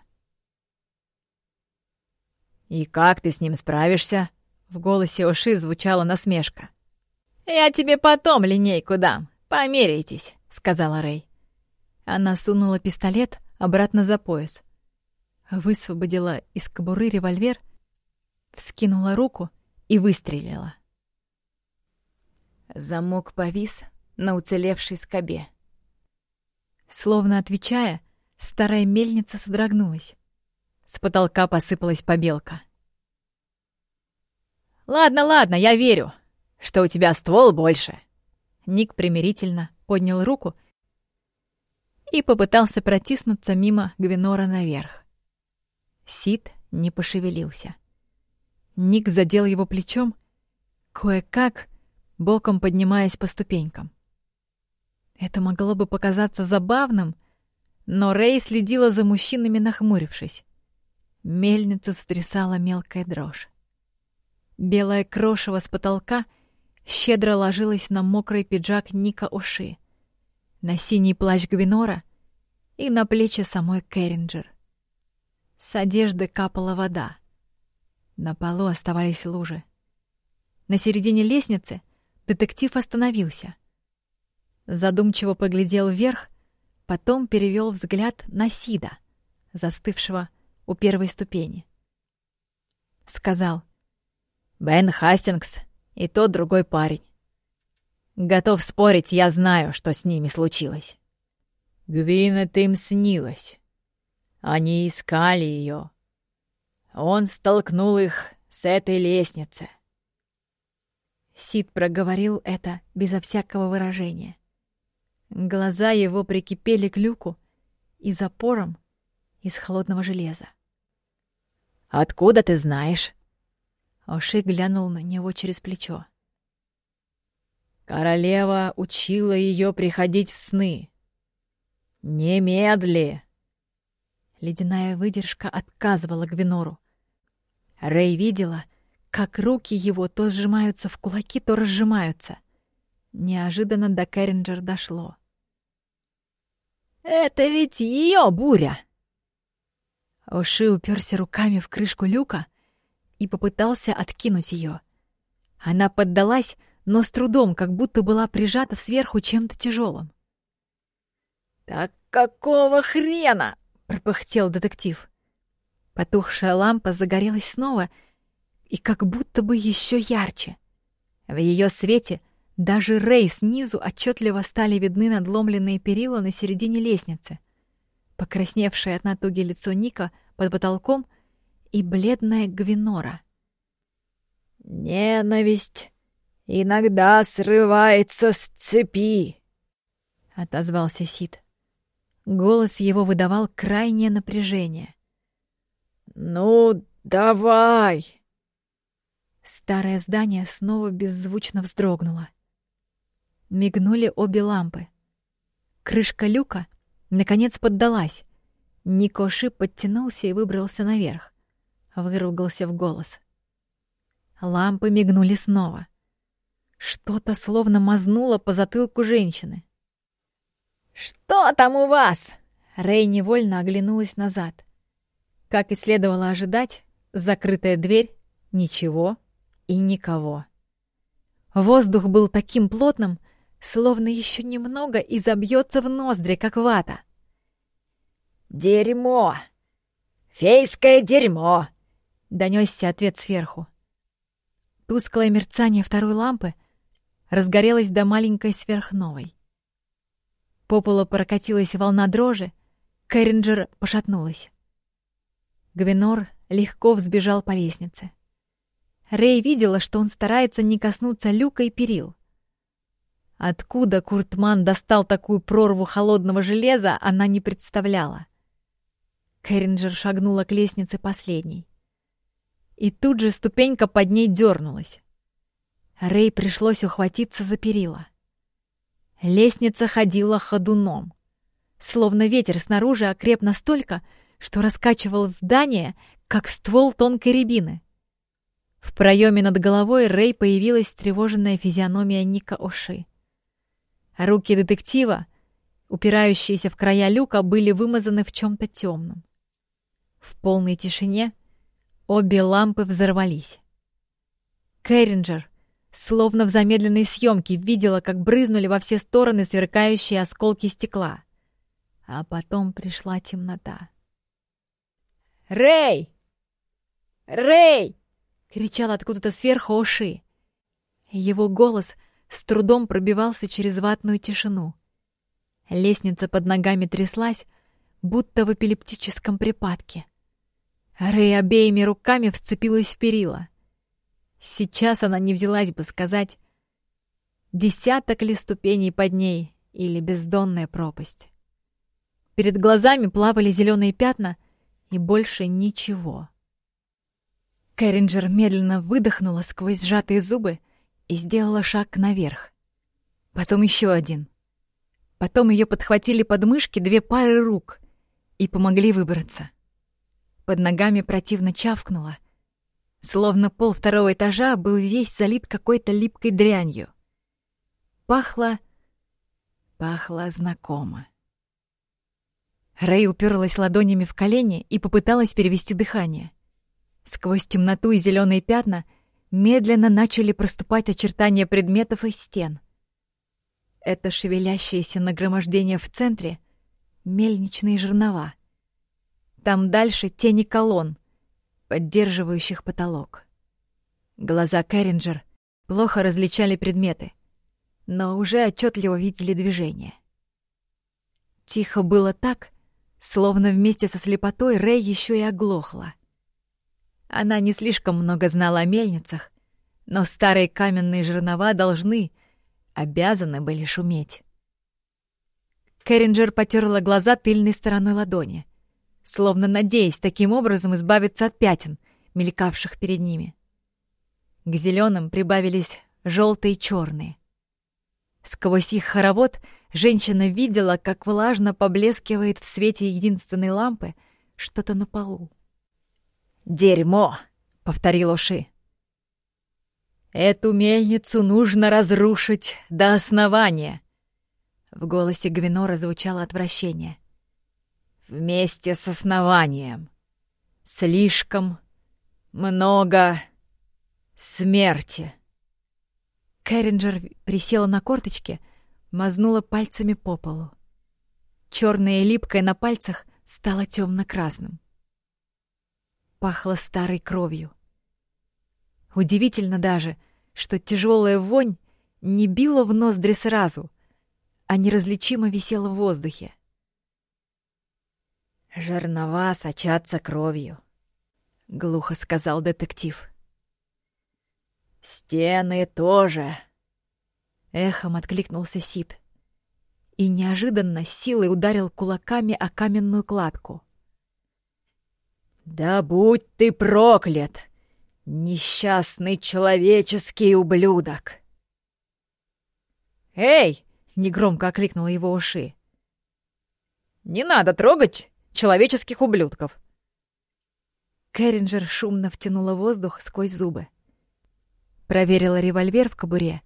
«И как ты с ним справишься?» В голосе Оши звучала насмешка. «Я тебе потом линейку дам. Померяйтесь», — сказала Рэй. Она сунула пистолет обратно за пояс, высвободила из кобуры револьвер, вскинула руку и выстрелила. Замок повис на уцелевшей скобе. Словно отвечая, старая мельница содрогнулась. С потолка посыпалась побелка. «Ладно, ладно, я верю, что у тебя ствол больше». Ник примирительно поднял руку и попытался протиснуться мимо Гвинора наверх. Сид не пошевелился. Ник задел его плечом, кое-как, боком поднимаясь по ступенькам. Это могло бы показаться забавным, но Рэй следила за мужчинами, нахмурившись. Мельницу стрясала мелкая дрожь. Белое крошево с потолка щедро ложилось на мокрый пиджак Ника Оши, на синий плащ Гвинора и на плечи самой Керринджер. С одежды капала вода. На полу оставались лужи. На середине лестницы детектив остановился. Задумчиво поглядел вверх, потом перевел взгляд на Сида, застывшего у первой ступени. Сказал — Бен Хастингс и тот другой парень. Готов спорить, я знаю, что с ними случилось. Гвинет им снилось. Они искали ее. Он столкнул их с этой лестницы. Сид проговорил это безо всякого выражения. Глаза его прикипели к люку и запором из холодного железа. «Откуда ты знаешь?» Оши глянул на него через плечо. Королева учила ее приходить в сны. «Немедли!» Ледяная выдержка отказывала Гвинору. Рэй видела, как руки его то сжимаются в кулаки, то разжимаются. Неожиданно до Кэрринджер дошло. «Это ведь ее буря!» Оши уперся руками в крышку люка, и попытался откинуть ее. Она поддалась, но с трудом, как будто была прижата сверху чем-то тяжелым. «Так какого хрена?» — пропыхтел детектив. Потухшая лампа загорелась снова и как будто бы еще ярче. В ее свете даже Рэй снизу отчетливо стали видны надломленные перила на середине лестницы. Покрасневшее от натуги лицо Ника под потолком и бледная Гвинора. «Ненависть иногда срывается с цепи», — отозвался Сид. Голос его выдавал крайнее напряжение. «Ну, давай!» Старое здание снова беззвучно вздрогнуло. Мигнули обе лампы. Крышка люка, наконец, поддалась. Никоши подтянулся и выбрался наверх выругался в голос. Лампы мигнули снова. Что-то словно мазнуло по затылку женщины. «Что там у вас?» Рэй невольно оглянулась назад. Как и следовало ожидать, закрытая дверь, ничего и никого. Воздух был таким плотным, словно еще немного и забьется в ноздри, как вата. «Дерьмо! Фейское дерьмо!» — донесся ответ сверху. Тусклое мерцание второй лампы разгорелось до маленькой сверхновой. По полу прокатилась волна дрожи, Кэрринджер пошатнулась. Гвинор легко взбежал по лестнице. Рэй видела, что он старается не коснуться люка и перил. Откуда Куртман достал такую прорву холодного железа, она не представляла. Кэрринджер шагнула к лестнице последней. И тут же ступенька под ней дернулась. Рэй пришлось ухватиться за перила. Лестница ходила ходуном. Словно ветер снаружи окреп настолько, что раскачивал здание, как ствол тонкой рябины. В проеме над головой Рэй появилась тревоженная физиономия Ника Оши. Руки детектива, упирающиеся в края люка, были вымазаны в чем-то темном. В полной тишине обе лампы взорвались. Кэрринджер, словно в замедленной съемке, видела, как брызнули во все стороны сверкающие осколки стекла. А потом пришла темнота. «Рэй! Рэй!» — кричал откуда-то сверху Оши. Его голос с трудом пробивался через ватную тишину. Лестница под ногами тряслась, будто в эпилептическом припадке. Рэй обеими руками вцепилась в перила. Сейчас она не взялась бы сказать, десяток ли ступеней под ней или бездонная пропасть. Перед глазами плавали зеленые пятна и больше ничего. Кэрринджер медленно выдохнула сквозь сжатые зубы и сделала шаг наверх. Потом еще один. Потом ее подхватили подмышки две пары рук и помогли выбраться. Под ногами противно чавкнуло, словно пол второго этажа был весь залит какой-то липкой дрянью. Пахло... пахло знакомо. Рэй уперлась ладонями в колени и попыталась перевести дыхание. Сквозь темноту и зеленые пятна медленно начали проступать очертания предметов и стен. Это шевелящееся нагромождение в центре — мельничные жернова. Там дальше тени колонн, поддерживающих потолок. Глаза Кэрринджер плохо различали предметы, но уже отчетливо видели движение. Тихо было так, словно вместе со слепотой Рэй еще и оглохла — она не слишком много знала о мельницах, но старые каменные жернова должны, обязаны были шуметь. Кэрринджер потерла глаза тыльной стороной ладони, словно надеясь таким образом избавиться от пятен, мелькавших перед ними. К зеленым прибавились желтые и черные. Сквозь их хоровод женщина видела, как влажно поблескивает в свете единственной лампы что-то на полу. «Дерьмо!» — повторил Оши. «Эту мельницу нужно разрушить до основания!» В голосе Гвинора звучало отвращение. «Вместе с основанием. Слишком много смерти!» Кэрринджер присела на корточки, мазнула пальцами по полу. Черное и липкое на пальцах стало темно-красным пахло старой кровью. Удивительно даже, что тяжелая вонь не била в ноздри сразу, а неразличимо висела в воздухе. «Жернова сочатся кровью», — глухо сказал детектив. «Стены тоже», — эхом откликнулся Сид и неожиданно силой ударил кулаками о каменную кладку. «Да будь ты проклят, несчастный человеческий ублюдок!» «Эй!» — негромко окликнула его уши. «Не надо трогать человеческих ублюдков!» Кэрринджер шумно втянула воздух сквозь зубы. Проверила револьвер в кобуре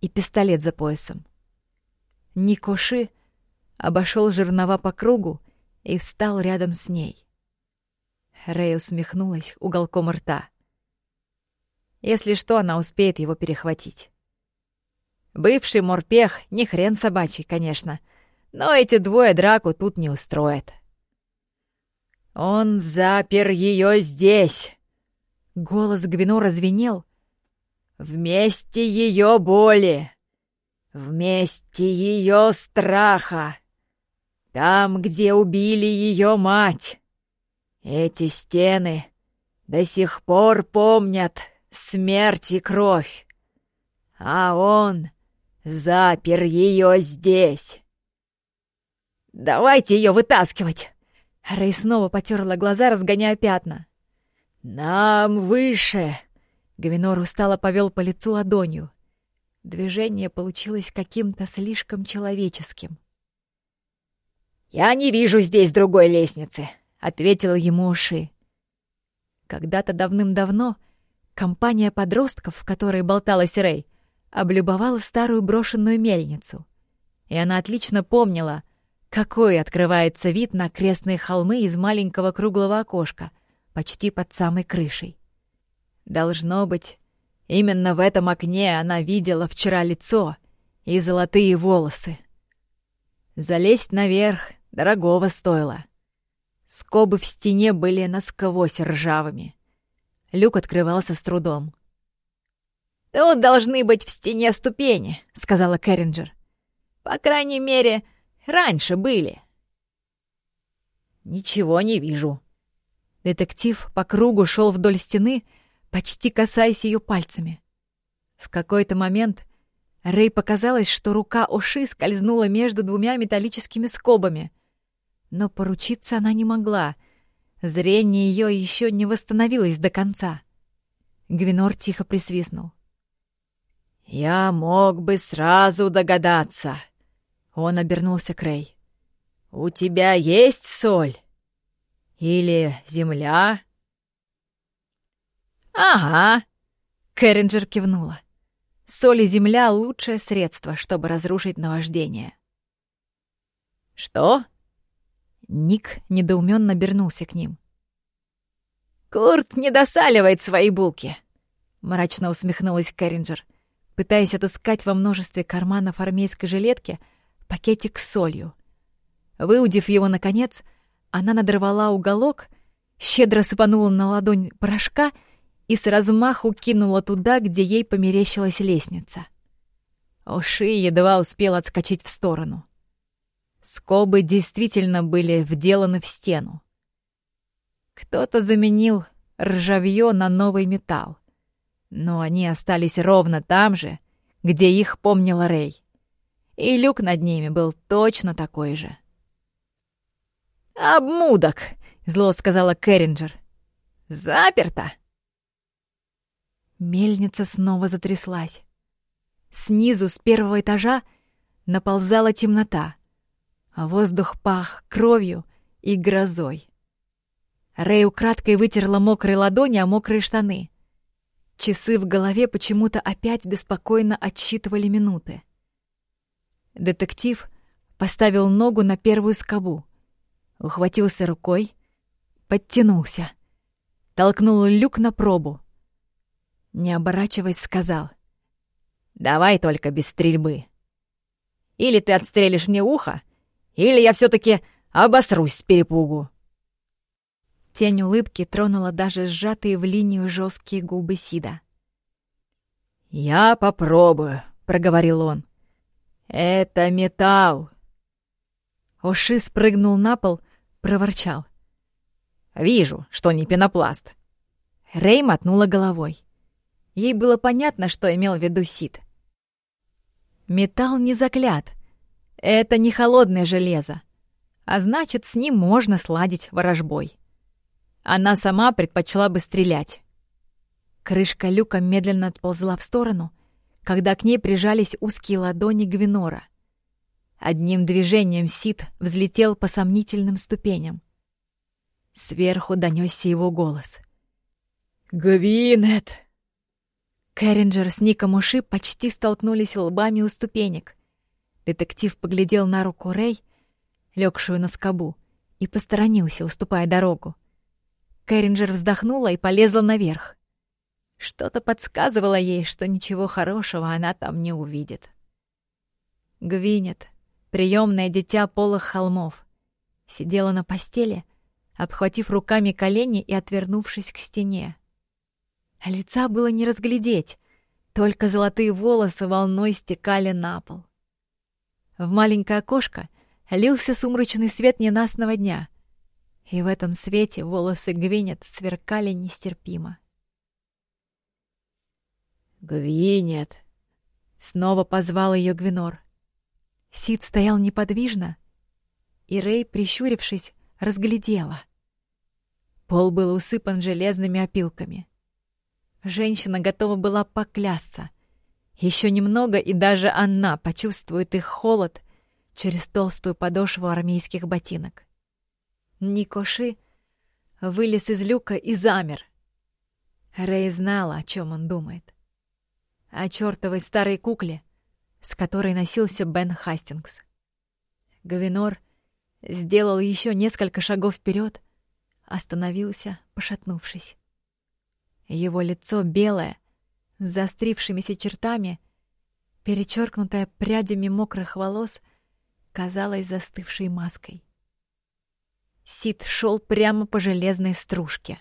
и пистолет за поясом. Никоши обошел жернова по кругу и встал рядом с ней. Рэй усмехнулась уголком рта. Если что, она успеет его перехватить. Бывший морпех — не хрен собачий, конечно, но эти двое драку тут не устроят. «Он запер ее здесь!» Голос Гвино развенел. «Вместе ее боли! Вместе ее страха! Там, где убили ее мать!» Эти стены до сих пор помнят смерть и кровь, а он запер ее здесь. «Давайте ее вытаскивать!» Рэй снова потерла глаза, разгоняя пятна. «Нам выше!» Гавинор устало повел по лицу ладонью. Движение получилось каким-то слишком человеческим. «Я не вижу здесь другой лестницы!» — ответила ему Уши. Когда-то давным-давно компания подростков, в которой болталась Рэй, облюбовала старую брошенную мельницу и она отлично помнила, какой открывается вид на крестные холмы из маленького круглого окошка, почти под самой крышей. Должно быть, именно в этом окне она видела вчера лицо и золотые волосы. Залезть наверх дорогого стоило. Скобы в стене были насквозь ржавыми. Люк открывался с трудом. «Тут должны быть в стене ступени», — сказала Кэрринджер. «По крайней мере, раньше были». «Ничего не вижу». Детектив по кругу шел вдоль стены, почти касаясь ее пальцами. В какой-то момент Рэй показалось, что рука Оши скользнула между двумя металлическими скобами. Но поручиться она не могла. Зрение ее еще не восстановилось до конца. Гвинор тихо присвистнул. «Я мог бы сразу догадаться!» Он обернулся к Рэй. «У тебя есть соль? Или земля?» «Ага!» — Кэрринджер кивнула. «Соль и земля — лучшее средство, чтобы разрушить наваждение». «Что?» Ник недоуменно обернулся к ним. «Курт не досаливает свои булки!» — мрачно усмехнулась Кэрринджер пытаясь отыскать во множестве карманов армейской жилетки пакетик с солью. Выудив его, наконец, она надорвала уголок, щедро сыпанула на ладонь порошка и с размаху кинула туда, где ей померещилась лестница. Оши едва успел отскочить в сторону. Скобы действительно были вделаны в стену. Кто-то заменил ржавье на новый металл но они остались ровно там же, где их помнила Рэй. И люк над ними был точно такой же. «Обмудок!» — зло сказала Кэрринджер. «Заперто!» Мельница снова затряслась. Снизу, с первого этажа, наползала темнота, а воздух пах кровью и грозой. Рэй украдкой вытерла мокрые ладони о мокрые штаны — Часы в голове почему-то опять беспокойно отсчитывали минуты. Детектив поставил ногу на первую скобу, ухватился рукой, подтянулся, толкнул люк на пробу. Не оборачиваясь, сказал, «Давай только без стрельбы. Или ты отстрелишь мне ухо, или я все-таки обосрусь с перепугу». Тень улыбки тронула даже сжатые в линию жесткие губы Сида. «Я попробую», — проговорил он. «Это металл!» Оши спрыгнул на пол, проворчал. «Вижу, что не пенопласт». Рэй мотнула головой. Ей было понятно, что имел в виду Сид. Металл не заклят. Это не холодное железо. А значит, с ним можно сладить ворожбой. Она сама предпочла бы стрелять. Крышка люка медленно отползла в сторону, когда к ней прижались узкие ладони Гвинора. Одним движением Сид взлетел по сомнительным ступеням. Сверху донесся его голос. «Гвинет!» Кэрринджер с Ником Уши почти столкнулись лбами у ступенек. Детектив поглядел на руку Рэй, легшую на скобу, и посторонился, уступая дорогу. Кэрринджер вздохнула и полезла наверх. Что-то подсказывало ей, что ничего хорошего она там не увидит. Гвинет, приемное дитя полых холмов, сидела на постели, обхватив руками колени и отвернувшись к стене. Лица было не разглядеть, только золотые волосы волной стекали на пол. В маленькое окошко лился сумрачный свет ненастного дня — и в этом свете волосы Гвинет сверкали нестерпимо. «Гвинет!» — снова позвал ее Гвинор. Сид стоял неподвижно, и Рэй, прищурившись, разглядела. Пол был усыпан железными опилками. Женщина готова была поклясться. Еще немного, и даже она почувствует их холод через толстую подошву армейских ботинок. Никоши вылез из люка и замер. Рэй знала, о чем он думает. О чертовой старой кукле, с которой носился Бен Хастингс. Гавинор сделал еще несколько шагов вперед, остановился, пошатнувшись. Его лицо белое, с заострившимися чертами, перечеркнутое прядями мокрых волос, казалось застывшей маской. Сид шел прямо по железной стружке.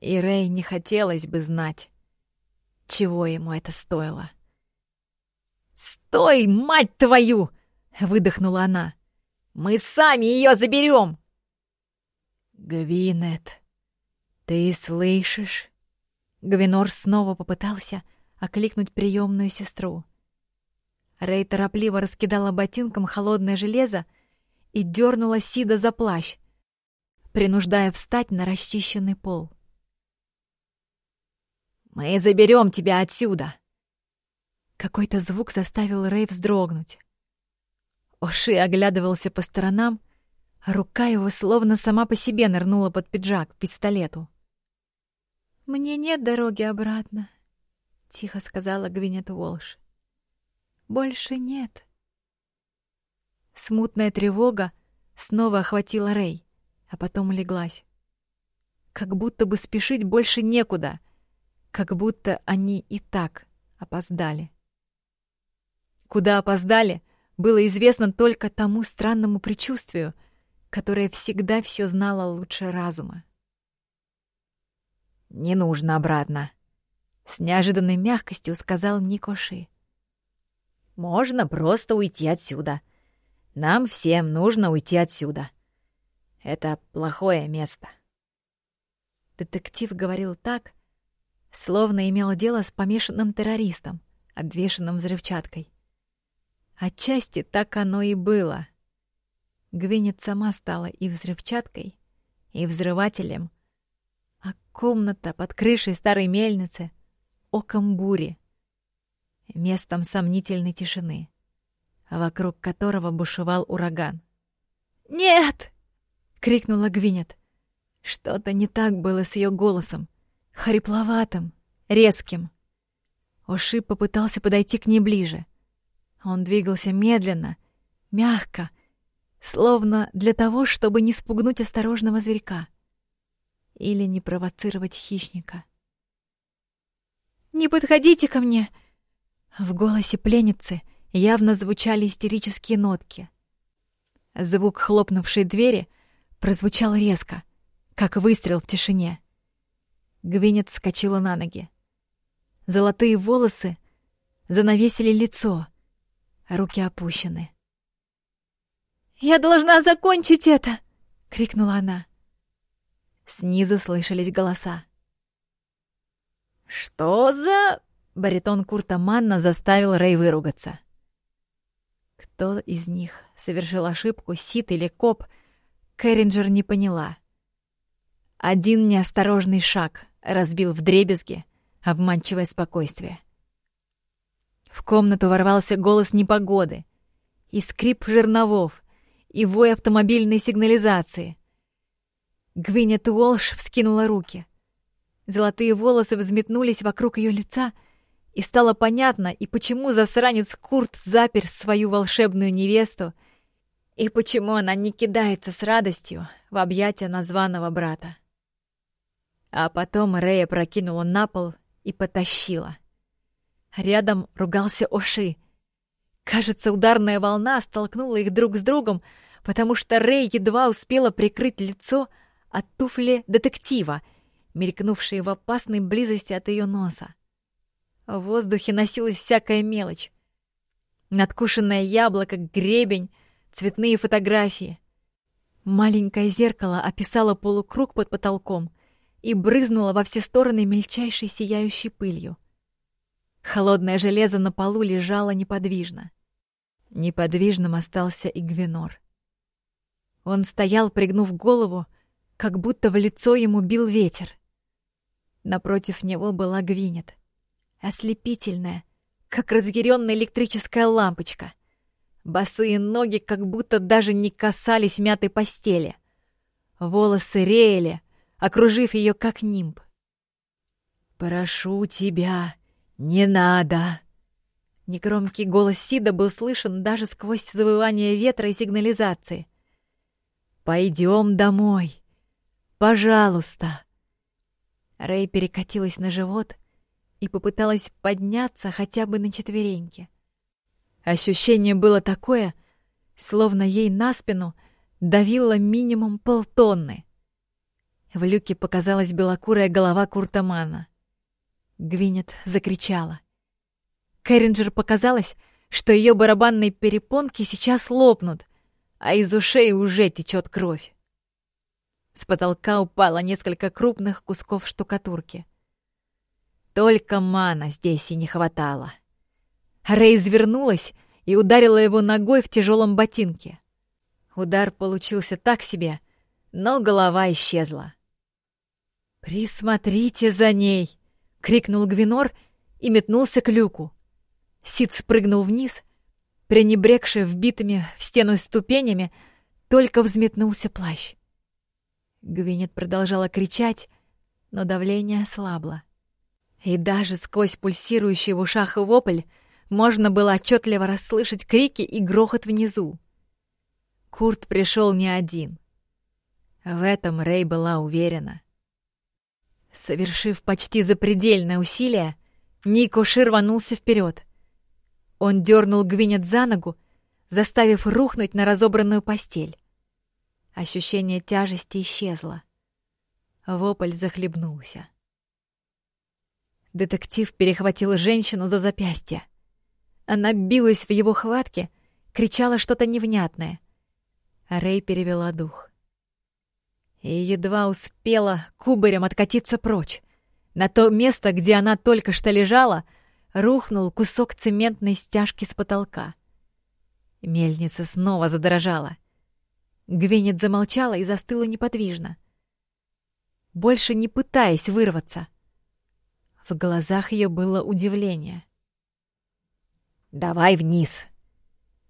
И Рэй не хотелось бы знать, чего ему это стоило. «Стой, мать твою!» — выдохнула она. «Мы сами ее заберем!» «Гвинет, ты слышишь?» Гвинор снова попытался окликнуть приемную сестру. Рэй торопливо раскидала ботинком холодное железо и дернула Сида за плащ, принуждая встать на расчищенный пол. «Мы заберем тебя отсюда!» Какой-то звук заставил Рэй вздрогнуть. Оши оглядывался по сторонам, рука его словно сама по себе нырнула под пиджак к пистолету. «Мне нет дороги обратно», — тихо сказала Гвинет Уолш. «Больше нет». Смутная тревога снова охватила Рэй, а потом улеглась. Как будто бы спешить больше некуда, как будто они и так опоздали. Куда опоздали, было известно только тому странному предчувствию, которое всегда все знало лучше разума. «Не нужно обратно», — с неожиданной мягкостью сказал Никоши. «Можно просто уйти отсюда. Нам всем нужно уйти отсюда. Это плохое место». Детектив говорил так, словно имел дело с помешанным террористом, обвешанным взрывчаткой. Отчасти так оно и было. Гвинет сама стала и взрывчаткой, и взрывателем, а комната под крышей старой мельницы — оком бури, местом сомнительной тишины, вокруг которого бушевал ураган. «Нет!» — крикнула Гвинет. Что-то не так было с ее голосом, хрипловатым, резким. Оши попытался подойти к ней ближе — он двигался медленно, мягко, словно для того, чтобы не спугнуть осторожного зверька или не провоцировать хищника. «Не подходите ко мне!» В голосе пленницы явно звучали истерические нотки. Звук хлопнувшей двери прозвучал резко, как выстрел в тишине. Гвинет вскочила на ноги. Золотые волосы занавесили лицо — руки опущены. «Я должна закончить это!» — крикнула она. Снизу слышались голоса. «Что за...» — баритон Курта Манна заставил Рэй выругаться. Кто из них совершил ошибку, Сит или Коп, Кэрринджер не поняла. Один неосторожный шаг разбил вдребезги обманчивое спокойствие. В комнату ворвался голос непогоды, и скрип жерновов, и вой автомобильной сигнализации. Гвинет Уолш вскинула руки. Золотые волосы взметнулись вокруг ее лица, и стало понятно, и почему засранец Курт запер свою волшебную невесту, и почему она не кидается с радостью в объятия названного брата. А потом Рэя прокинула на пол и потащила — Рядом ругался Оши. Кажется, ударная волна столкнула их друг с другом, потому что Рэй едва успела прикрыть лицо от туфли детектива, мелькнувшей в опасной близости от ее носа. В воздухе носилась всякая мелочь. Надкушенное яблоко, гребень, цветные фотографии. Маленькое зеркало описало полукруг под потолком и брызнуло во все стороны мельчайшей сияющей пылью. Холодное железо на полу лежало неподвижно. Неподвижным остался и Гвинор. Он стоял, пригнув голову, как будто в лицо ему бил ветер. Напротив него была Гвинет, ослепительная, как разъяренная электрическая лампочка. Босые ноги как будто даже не касались мятой постели. Волосы реяли, окружив ее как нимб. «Прошу тебя», «Не надо!» Негромкий голос Сида был слышен даже сквозь завывание ветра и сигнализации. «Пойдем домой! Пожалуйста!» Рэй перекатилась на живот и попыталась подняться хотя бы на четвереньки. Ощущение было такое, словно ей на спину давило минимум полтонны. В люке показалась белокурая голова Куртамана. Гвинет закричала. Кэрринджер показалось, что ее барабанные перепонки сейчас лопнут, а из ушей уже течет кровь. С потолка упало несколько крупных кусков штукатурки. Только мана здесь и не хватало. Рэй извернулась и ударила его ногой в тяжелом ботинке. Удар получился так себе, но голова исчезла. «Присмотрите за ней!» — крикнул Гвинор и метнулся к люку. Сид спрыгнул вниз, пренебрегший вбитыми в стену ступенями, только взметнулся плащ. Гвинет продолжала кричать, но давление ослабло. И даже сквозь пульсирующий в ушах вопль можно было отчетливо расслышать крики и грохот внизу. Курт пришел не один. В этом Рэй была уверена. Совершив почти запредельное усилие, Нико рванулся вперед. Он дернул Гвинет за ногу, заставив рухнуть на разобранную постель. Ощущение тяжести исчезло. Вопль захлебнулся. Детектив перехватил женщину за запястье. Она билась в его хватке, кричала что-то невнятное. Рэй перевела дух и едва успела кубарем откатиться прочь. На то место, где она только что лежала, рухнул кусок цементной стяжки с потолка. Мельница снова задрожала. Гвинет замолчала и застыла неподвижно, больше не пытаясь вырваться. В глазах ее было удивление. «Давай вниз!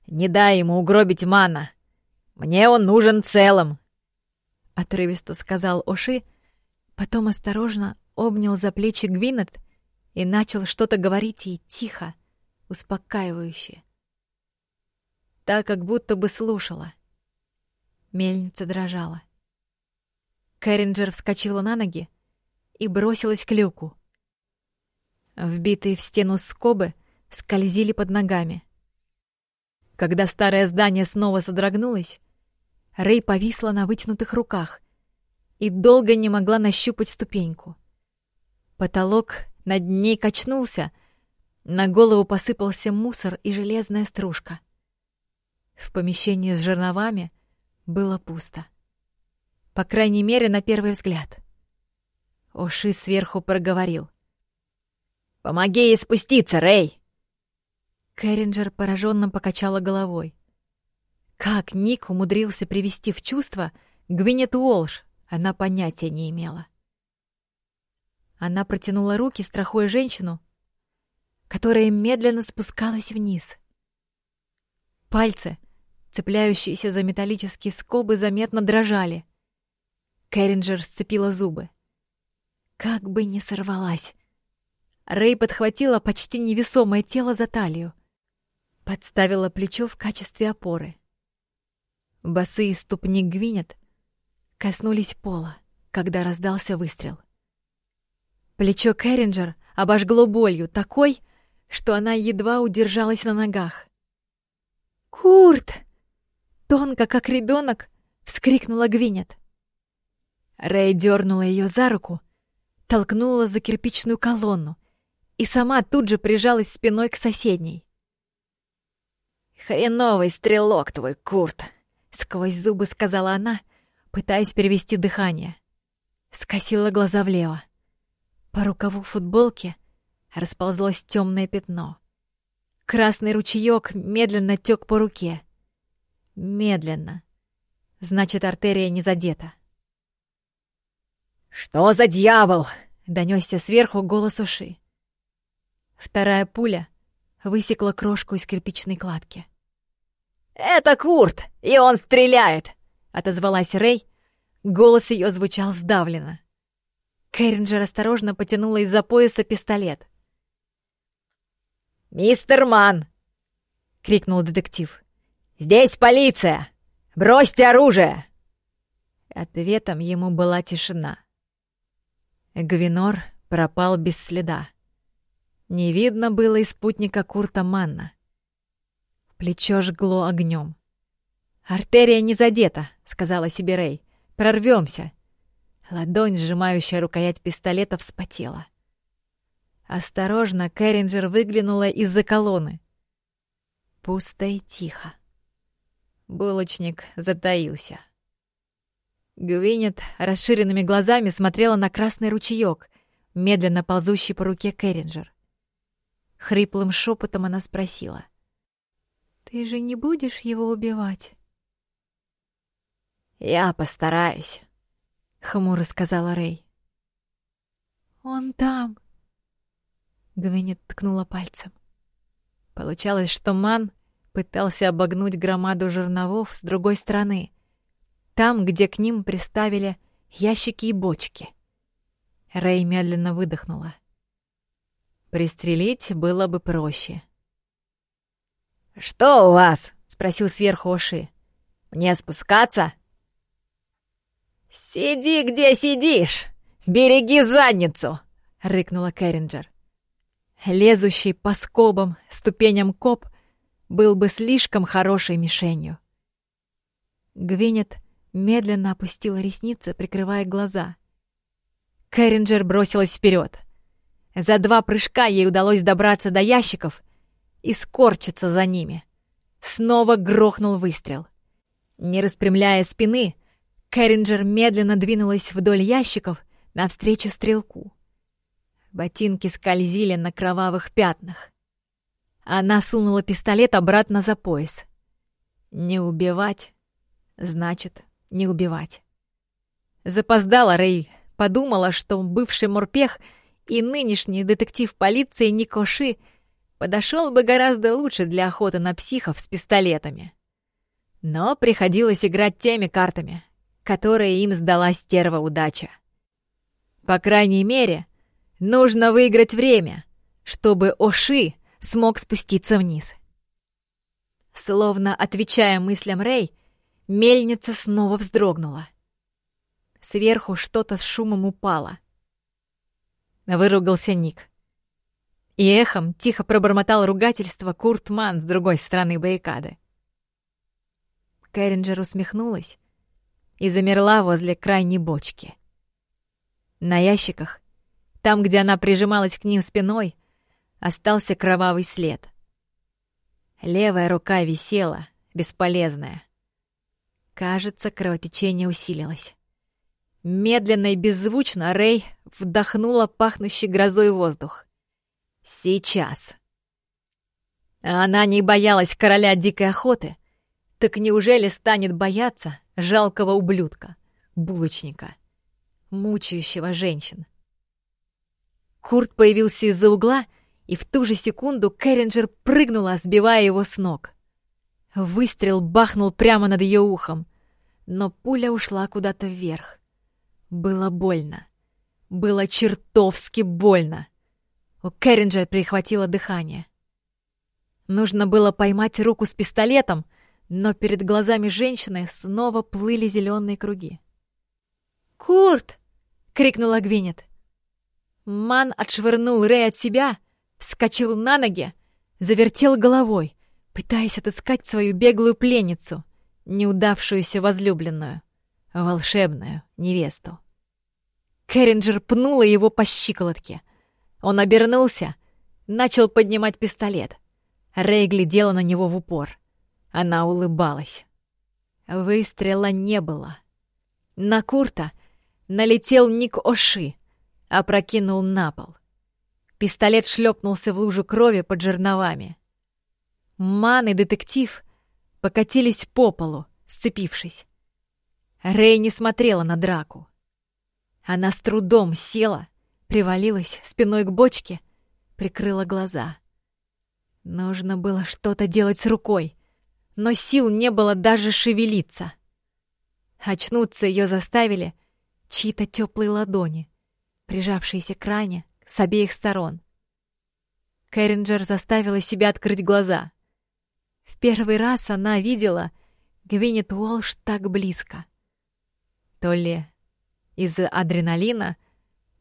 Не дай ему угробить мана! Мне он нужен целым!» отрывисто сказал Оши, потом осторожно обнял за плечи Гвинет и начал что-то говорить ей тихо, успокаивающе. Так, как будто бы слушала. Мельница дрожала. Кэрринджер вскочила на ноги и бросилась к люку. Вбитые в стену скобы скользили под ногами. Когда старое здание снова содрогнулось, Рэй повисла на вытянутых руках и долго не могла нащупать ступеньку. Потолок над ней качнулся, на голову посыпался мусор и железная стружка. В помещении с жерновами было пусто. По крайней мере, на первый взгляд. Оши сверху проговорил. «Помоги ей спуститься, Рэй!» Кэрринджер пораженно покачала головой. Как Ник умудрился привести в чувство Гвинет Уолш, она понятия не имела. Она протянула руки, страхуя женщину, которая медленно спускалась вниз. Пальцы, цепляющиеся за металлические скобы, заметно дрожали. Кэрринджер сцепила зубы. Как бы не сорвалась. Рэй подхватила почти невесомое тело за талию. Подставила плечо в качестве опоры. Босые ступни Гвинет коснулись пола, когда раздался выстрел. Плечо Кэрринджер обожгло болью такой, что она едва удержалась на ногах. «Курт!» Тонко, как ребенок, вскрикнула Гвинет. Рэй дернула ее за руку, толкнула за кирпичную колонну и сама тут же прижалась спиной к соседней. «Хреновый стрелок твой, Курт!» Сквозь зубы сказала она, пытаясь перевести дыхание. Скосила глаза влево. По рукаву футболки расползлось темное пятно. Красный ручеек медленно тек по руке. Медленно. Значит, артерия не задета. «Что за дьявол?» — донесся сверху голос уши. Вторая пуля высекла крошку из кирпичной кладки. «Это Курт, и он стреляет!» — отозвалась Рэй. Голос ее звучал сдавленно. Кэрринджер осторожно потянула из-за пояса пистолет. «Мистер Ман!» — крикнул детектив. «Здесь полиция! Бросьте оружие!» Ответом ему была тишина. Гвинор пропал без следа. Не видно было и спутника Курта Манна. Плечо жгло огнем. «Артерия не задета», — сказала себе Рэй. «Прорвемся». Ладонь, сжимающая рукоять пистолета, вспотела. Осторожно Кэрринджер выглянула из-за колонны. Пусто и тихо. Булочник затаился. Гвинет расширенными глазами смотрела на красный ручеёк, медленно ползущий по руке Кэрринджер. Хриплым шепотом она спросила. «Ты же не будешь его убивать?» «Я постараюсь», — хмуро сказала Рэй. «Он там!» Гвинет ткнула пальцем. Получалось, что Ман пытался обогнуть громаду жерновов с другой стороны, там, где к ним приставили ящики и бочки. Рэй медленно выдохнула. Пристрелить было бы проще. «Что у вас?» — спросил сверху Оши. «Мне спускаться?» «Сиди, где сидишь! Береги задницу!» — рыкнула Кэрринджер. Лезущий по скобам, ступеням коп был бы слишком хорошей мишенью. Гвинет медленно опустила ресницы, прикрывая глаза. Кэрринджер бросилась вперед. За два прыжка ей удалось добраться до ящиков и скорчиться за ними. Снова грохнул выстрел. Не распрямляя спины, Кэрринджер медленно двинулась вдоль ящиков навстречу стрелку. Ботинки скользили на кровавых пятнах. Она сунула пистолет обратно за пояс. Не убивать значит не убивать. Запоздала Рэй, подумала, что бывший морпех и нынешний детектив полиции Никоши подошел бы гораздо лучше для охоты на психов с пистолетами. Но приходилось играть теми картами, которые им сдала стерва удача. По крайней мере, нужно выиграть время, чтобы Оши смог спуститься вниз. Словно отвечая мыслям Рэй, Мельница снова вздрогнула. Сверху что-то с шумом упало. Выругался Ник. И эхом тихо пробормотал ругательство Курт Ман с другой стороны баррикады. Кэрринджер усмехнулась и замерла возле крайней бочки. На ящиках, там, где она прижималась к ним спиной, остался кровавый след. Левая рука висела, бесполезная. Кажется, кровотечение усилилось. Медленно и беззвучно Рэй вдохнула пахнущий грозой воздух. Сейчас. Она не боялась короля дикой охоты. Так неужели станет бояться жалкого ублюдка, булочника, мучающего женщин? Курт появился из-за угла, и в ту же секунду Кэрринджер прыгнула, сбивая его с ног. Выстрел бахнул прямо над ее ухом, но пуля ушла куда-то вверх. Было больно. Было чертовски больно. У Кэрринджа прихватило дыхание. Нужно было поймать руку с пистолетом, но перед глазами женщины снова плыли зеленые круги. «Курт!» — крикнула Гвинет. Ман отшвырнул Рэй от себя, вскочил на ноги, завертел головой пытаясь отыскать свою беглую пленницу, неудавшуюся возлюбленную, волшебную невесту. Кэрринджер пнула его по щиколотке. Он обернулся, начал поднимать пистолет. Рэй глядела на него в упор. Она улыбалась. Выстрела не было. На Курта налетел Ник Оши, опрокинул на пол. Пистолет шлепнулся в лужу крови под жерновами. Ман и детектив покатились по полу, сцепившись. Рэй не смотрела на драку. Она с трудом села, привалилась спиной к бочке, прикрыла глаза. Нужно было что-то делать с рукой, но сил не было даже шевелиться. Очнуться ее заставили чьи-то теплые ладони, прижавшиеся к ране с обеих сторон. Кэрринджер заставила себя открыть глаза. В первый раз она видела Гвинет Уолш так близко. То ли из-за адреналина,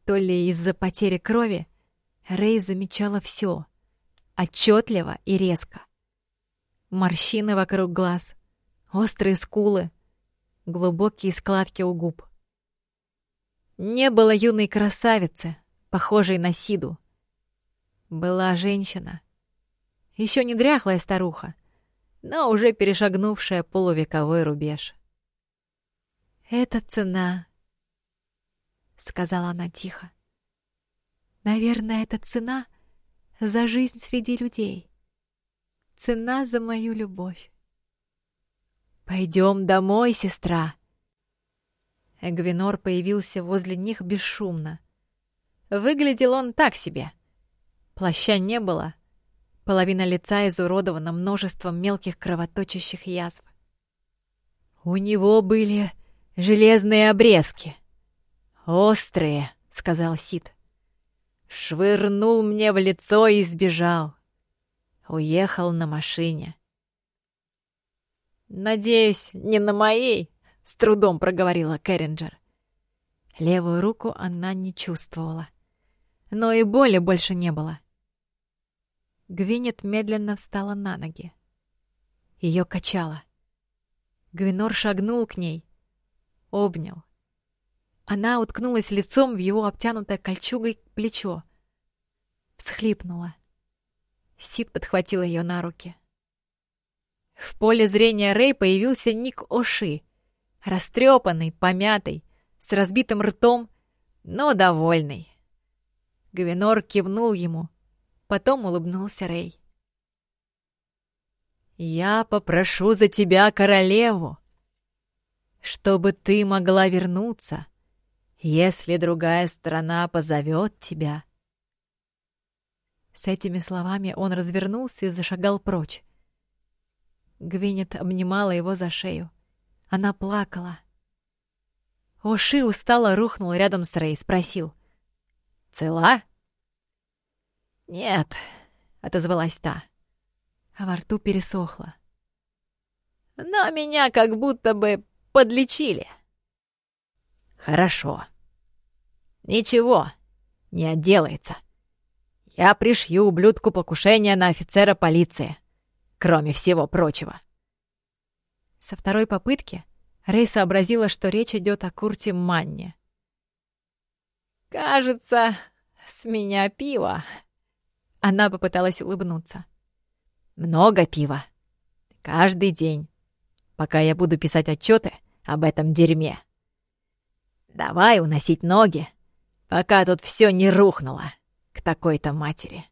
то ли из-за потери крови, Рэй замечала все, отчетливо и резко. Морщины вокруг глаз, острые скулы, глубокие складки у губ. Не было юной красавицы, похожей на Сиду. Была женщина. Еще не дряхлая старуха, но уже перешагнувшая полувековой рубеж. «Это цена», — сказала она тихо. «Наверное, это цена за жизнь среди людей. Цена за мою любовь». «Пойдем домой, сестра!» Эгвинор появился возле них бесшумно. Выглядел он так себе. Плаща не было. Половина лица изуродована множеством мелких кровоточащих язв. «У него были железные обрезки. Острые», — сказал Сид. Швырнул мне в лицо и сбежал. Уехал на машине. «Надеюсь, не на моей», — с трудом проговорила Кэрринджер. Левую руку она не чувствовала. Но и боли больше не было. Гвинет медленно встала на ноги. Ее качало. Гвинор шагнул к ней, обнял. Она уткнулась лицом в его обтянутое кольчугой плечо. Всхлипнула. Сид подхватил ее на руки. В поле зрения Рэй появился Ник Оши, растрепанный, помятый, с разбитым ртом, но довольный. Гвинор кивнул ему, потом улыбнулся Рэй. «Я попрошу за тебя королеву, чтобы ты могла вернуться, если другая страна позовет тебя». С этими словами он развернулся и зашагал прочь. Гвинет обнимала его за шею. Она плакала. Оши устало рухнул рядом с Рэй, спросил. «Цела?» «Нет», — отозвалась та. А во рту пересохло. «Но меня как будто бы подлечили». «Хорошо. Ничего, не отделается. Я пришью ублюдку покушения на офицера полиции кроме всего прочего. Со второй попытки Рэй сообразила, что речь идет о Курте Манне. «Кажется, с меня пиво». Она попыталась улыбнуться. «Много пива. Каждый день, пока я буду писать отчеты об этом дерьме. Давай уносить ноги, пока тут все не рухнуло к такой-то матери».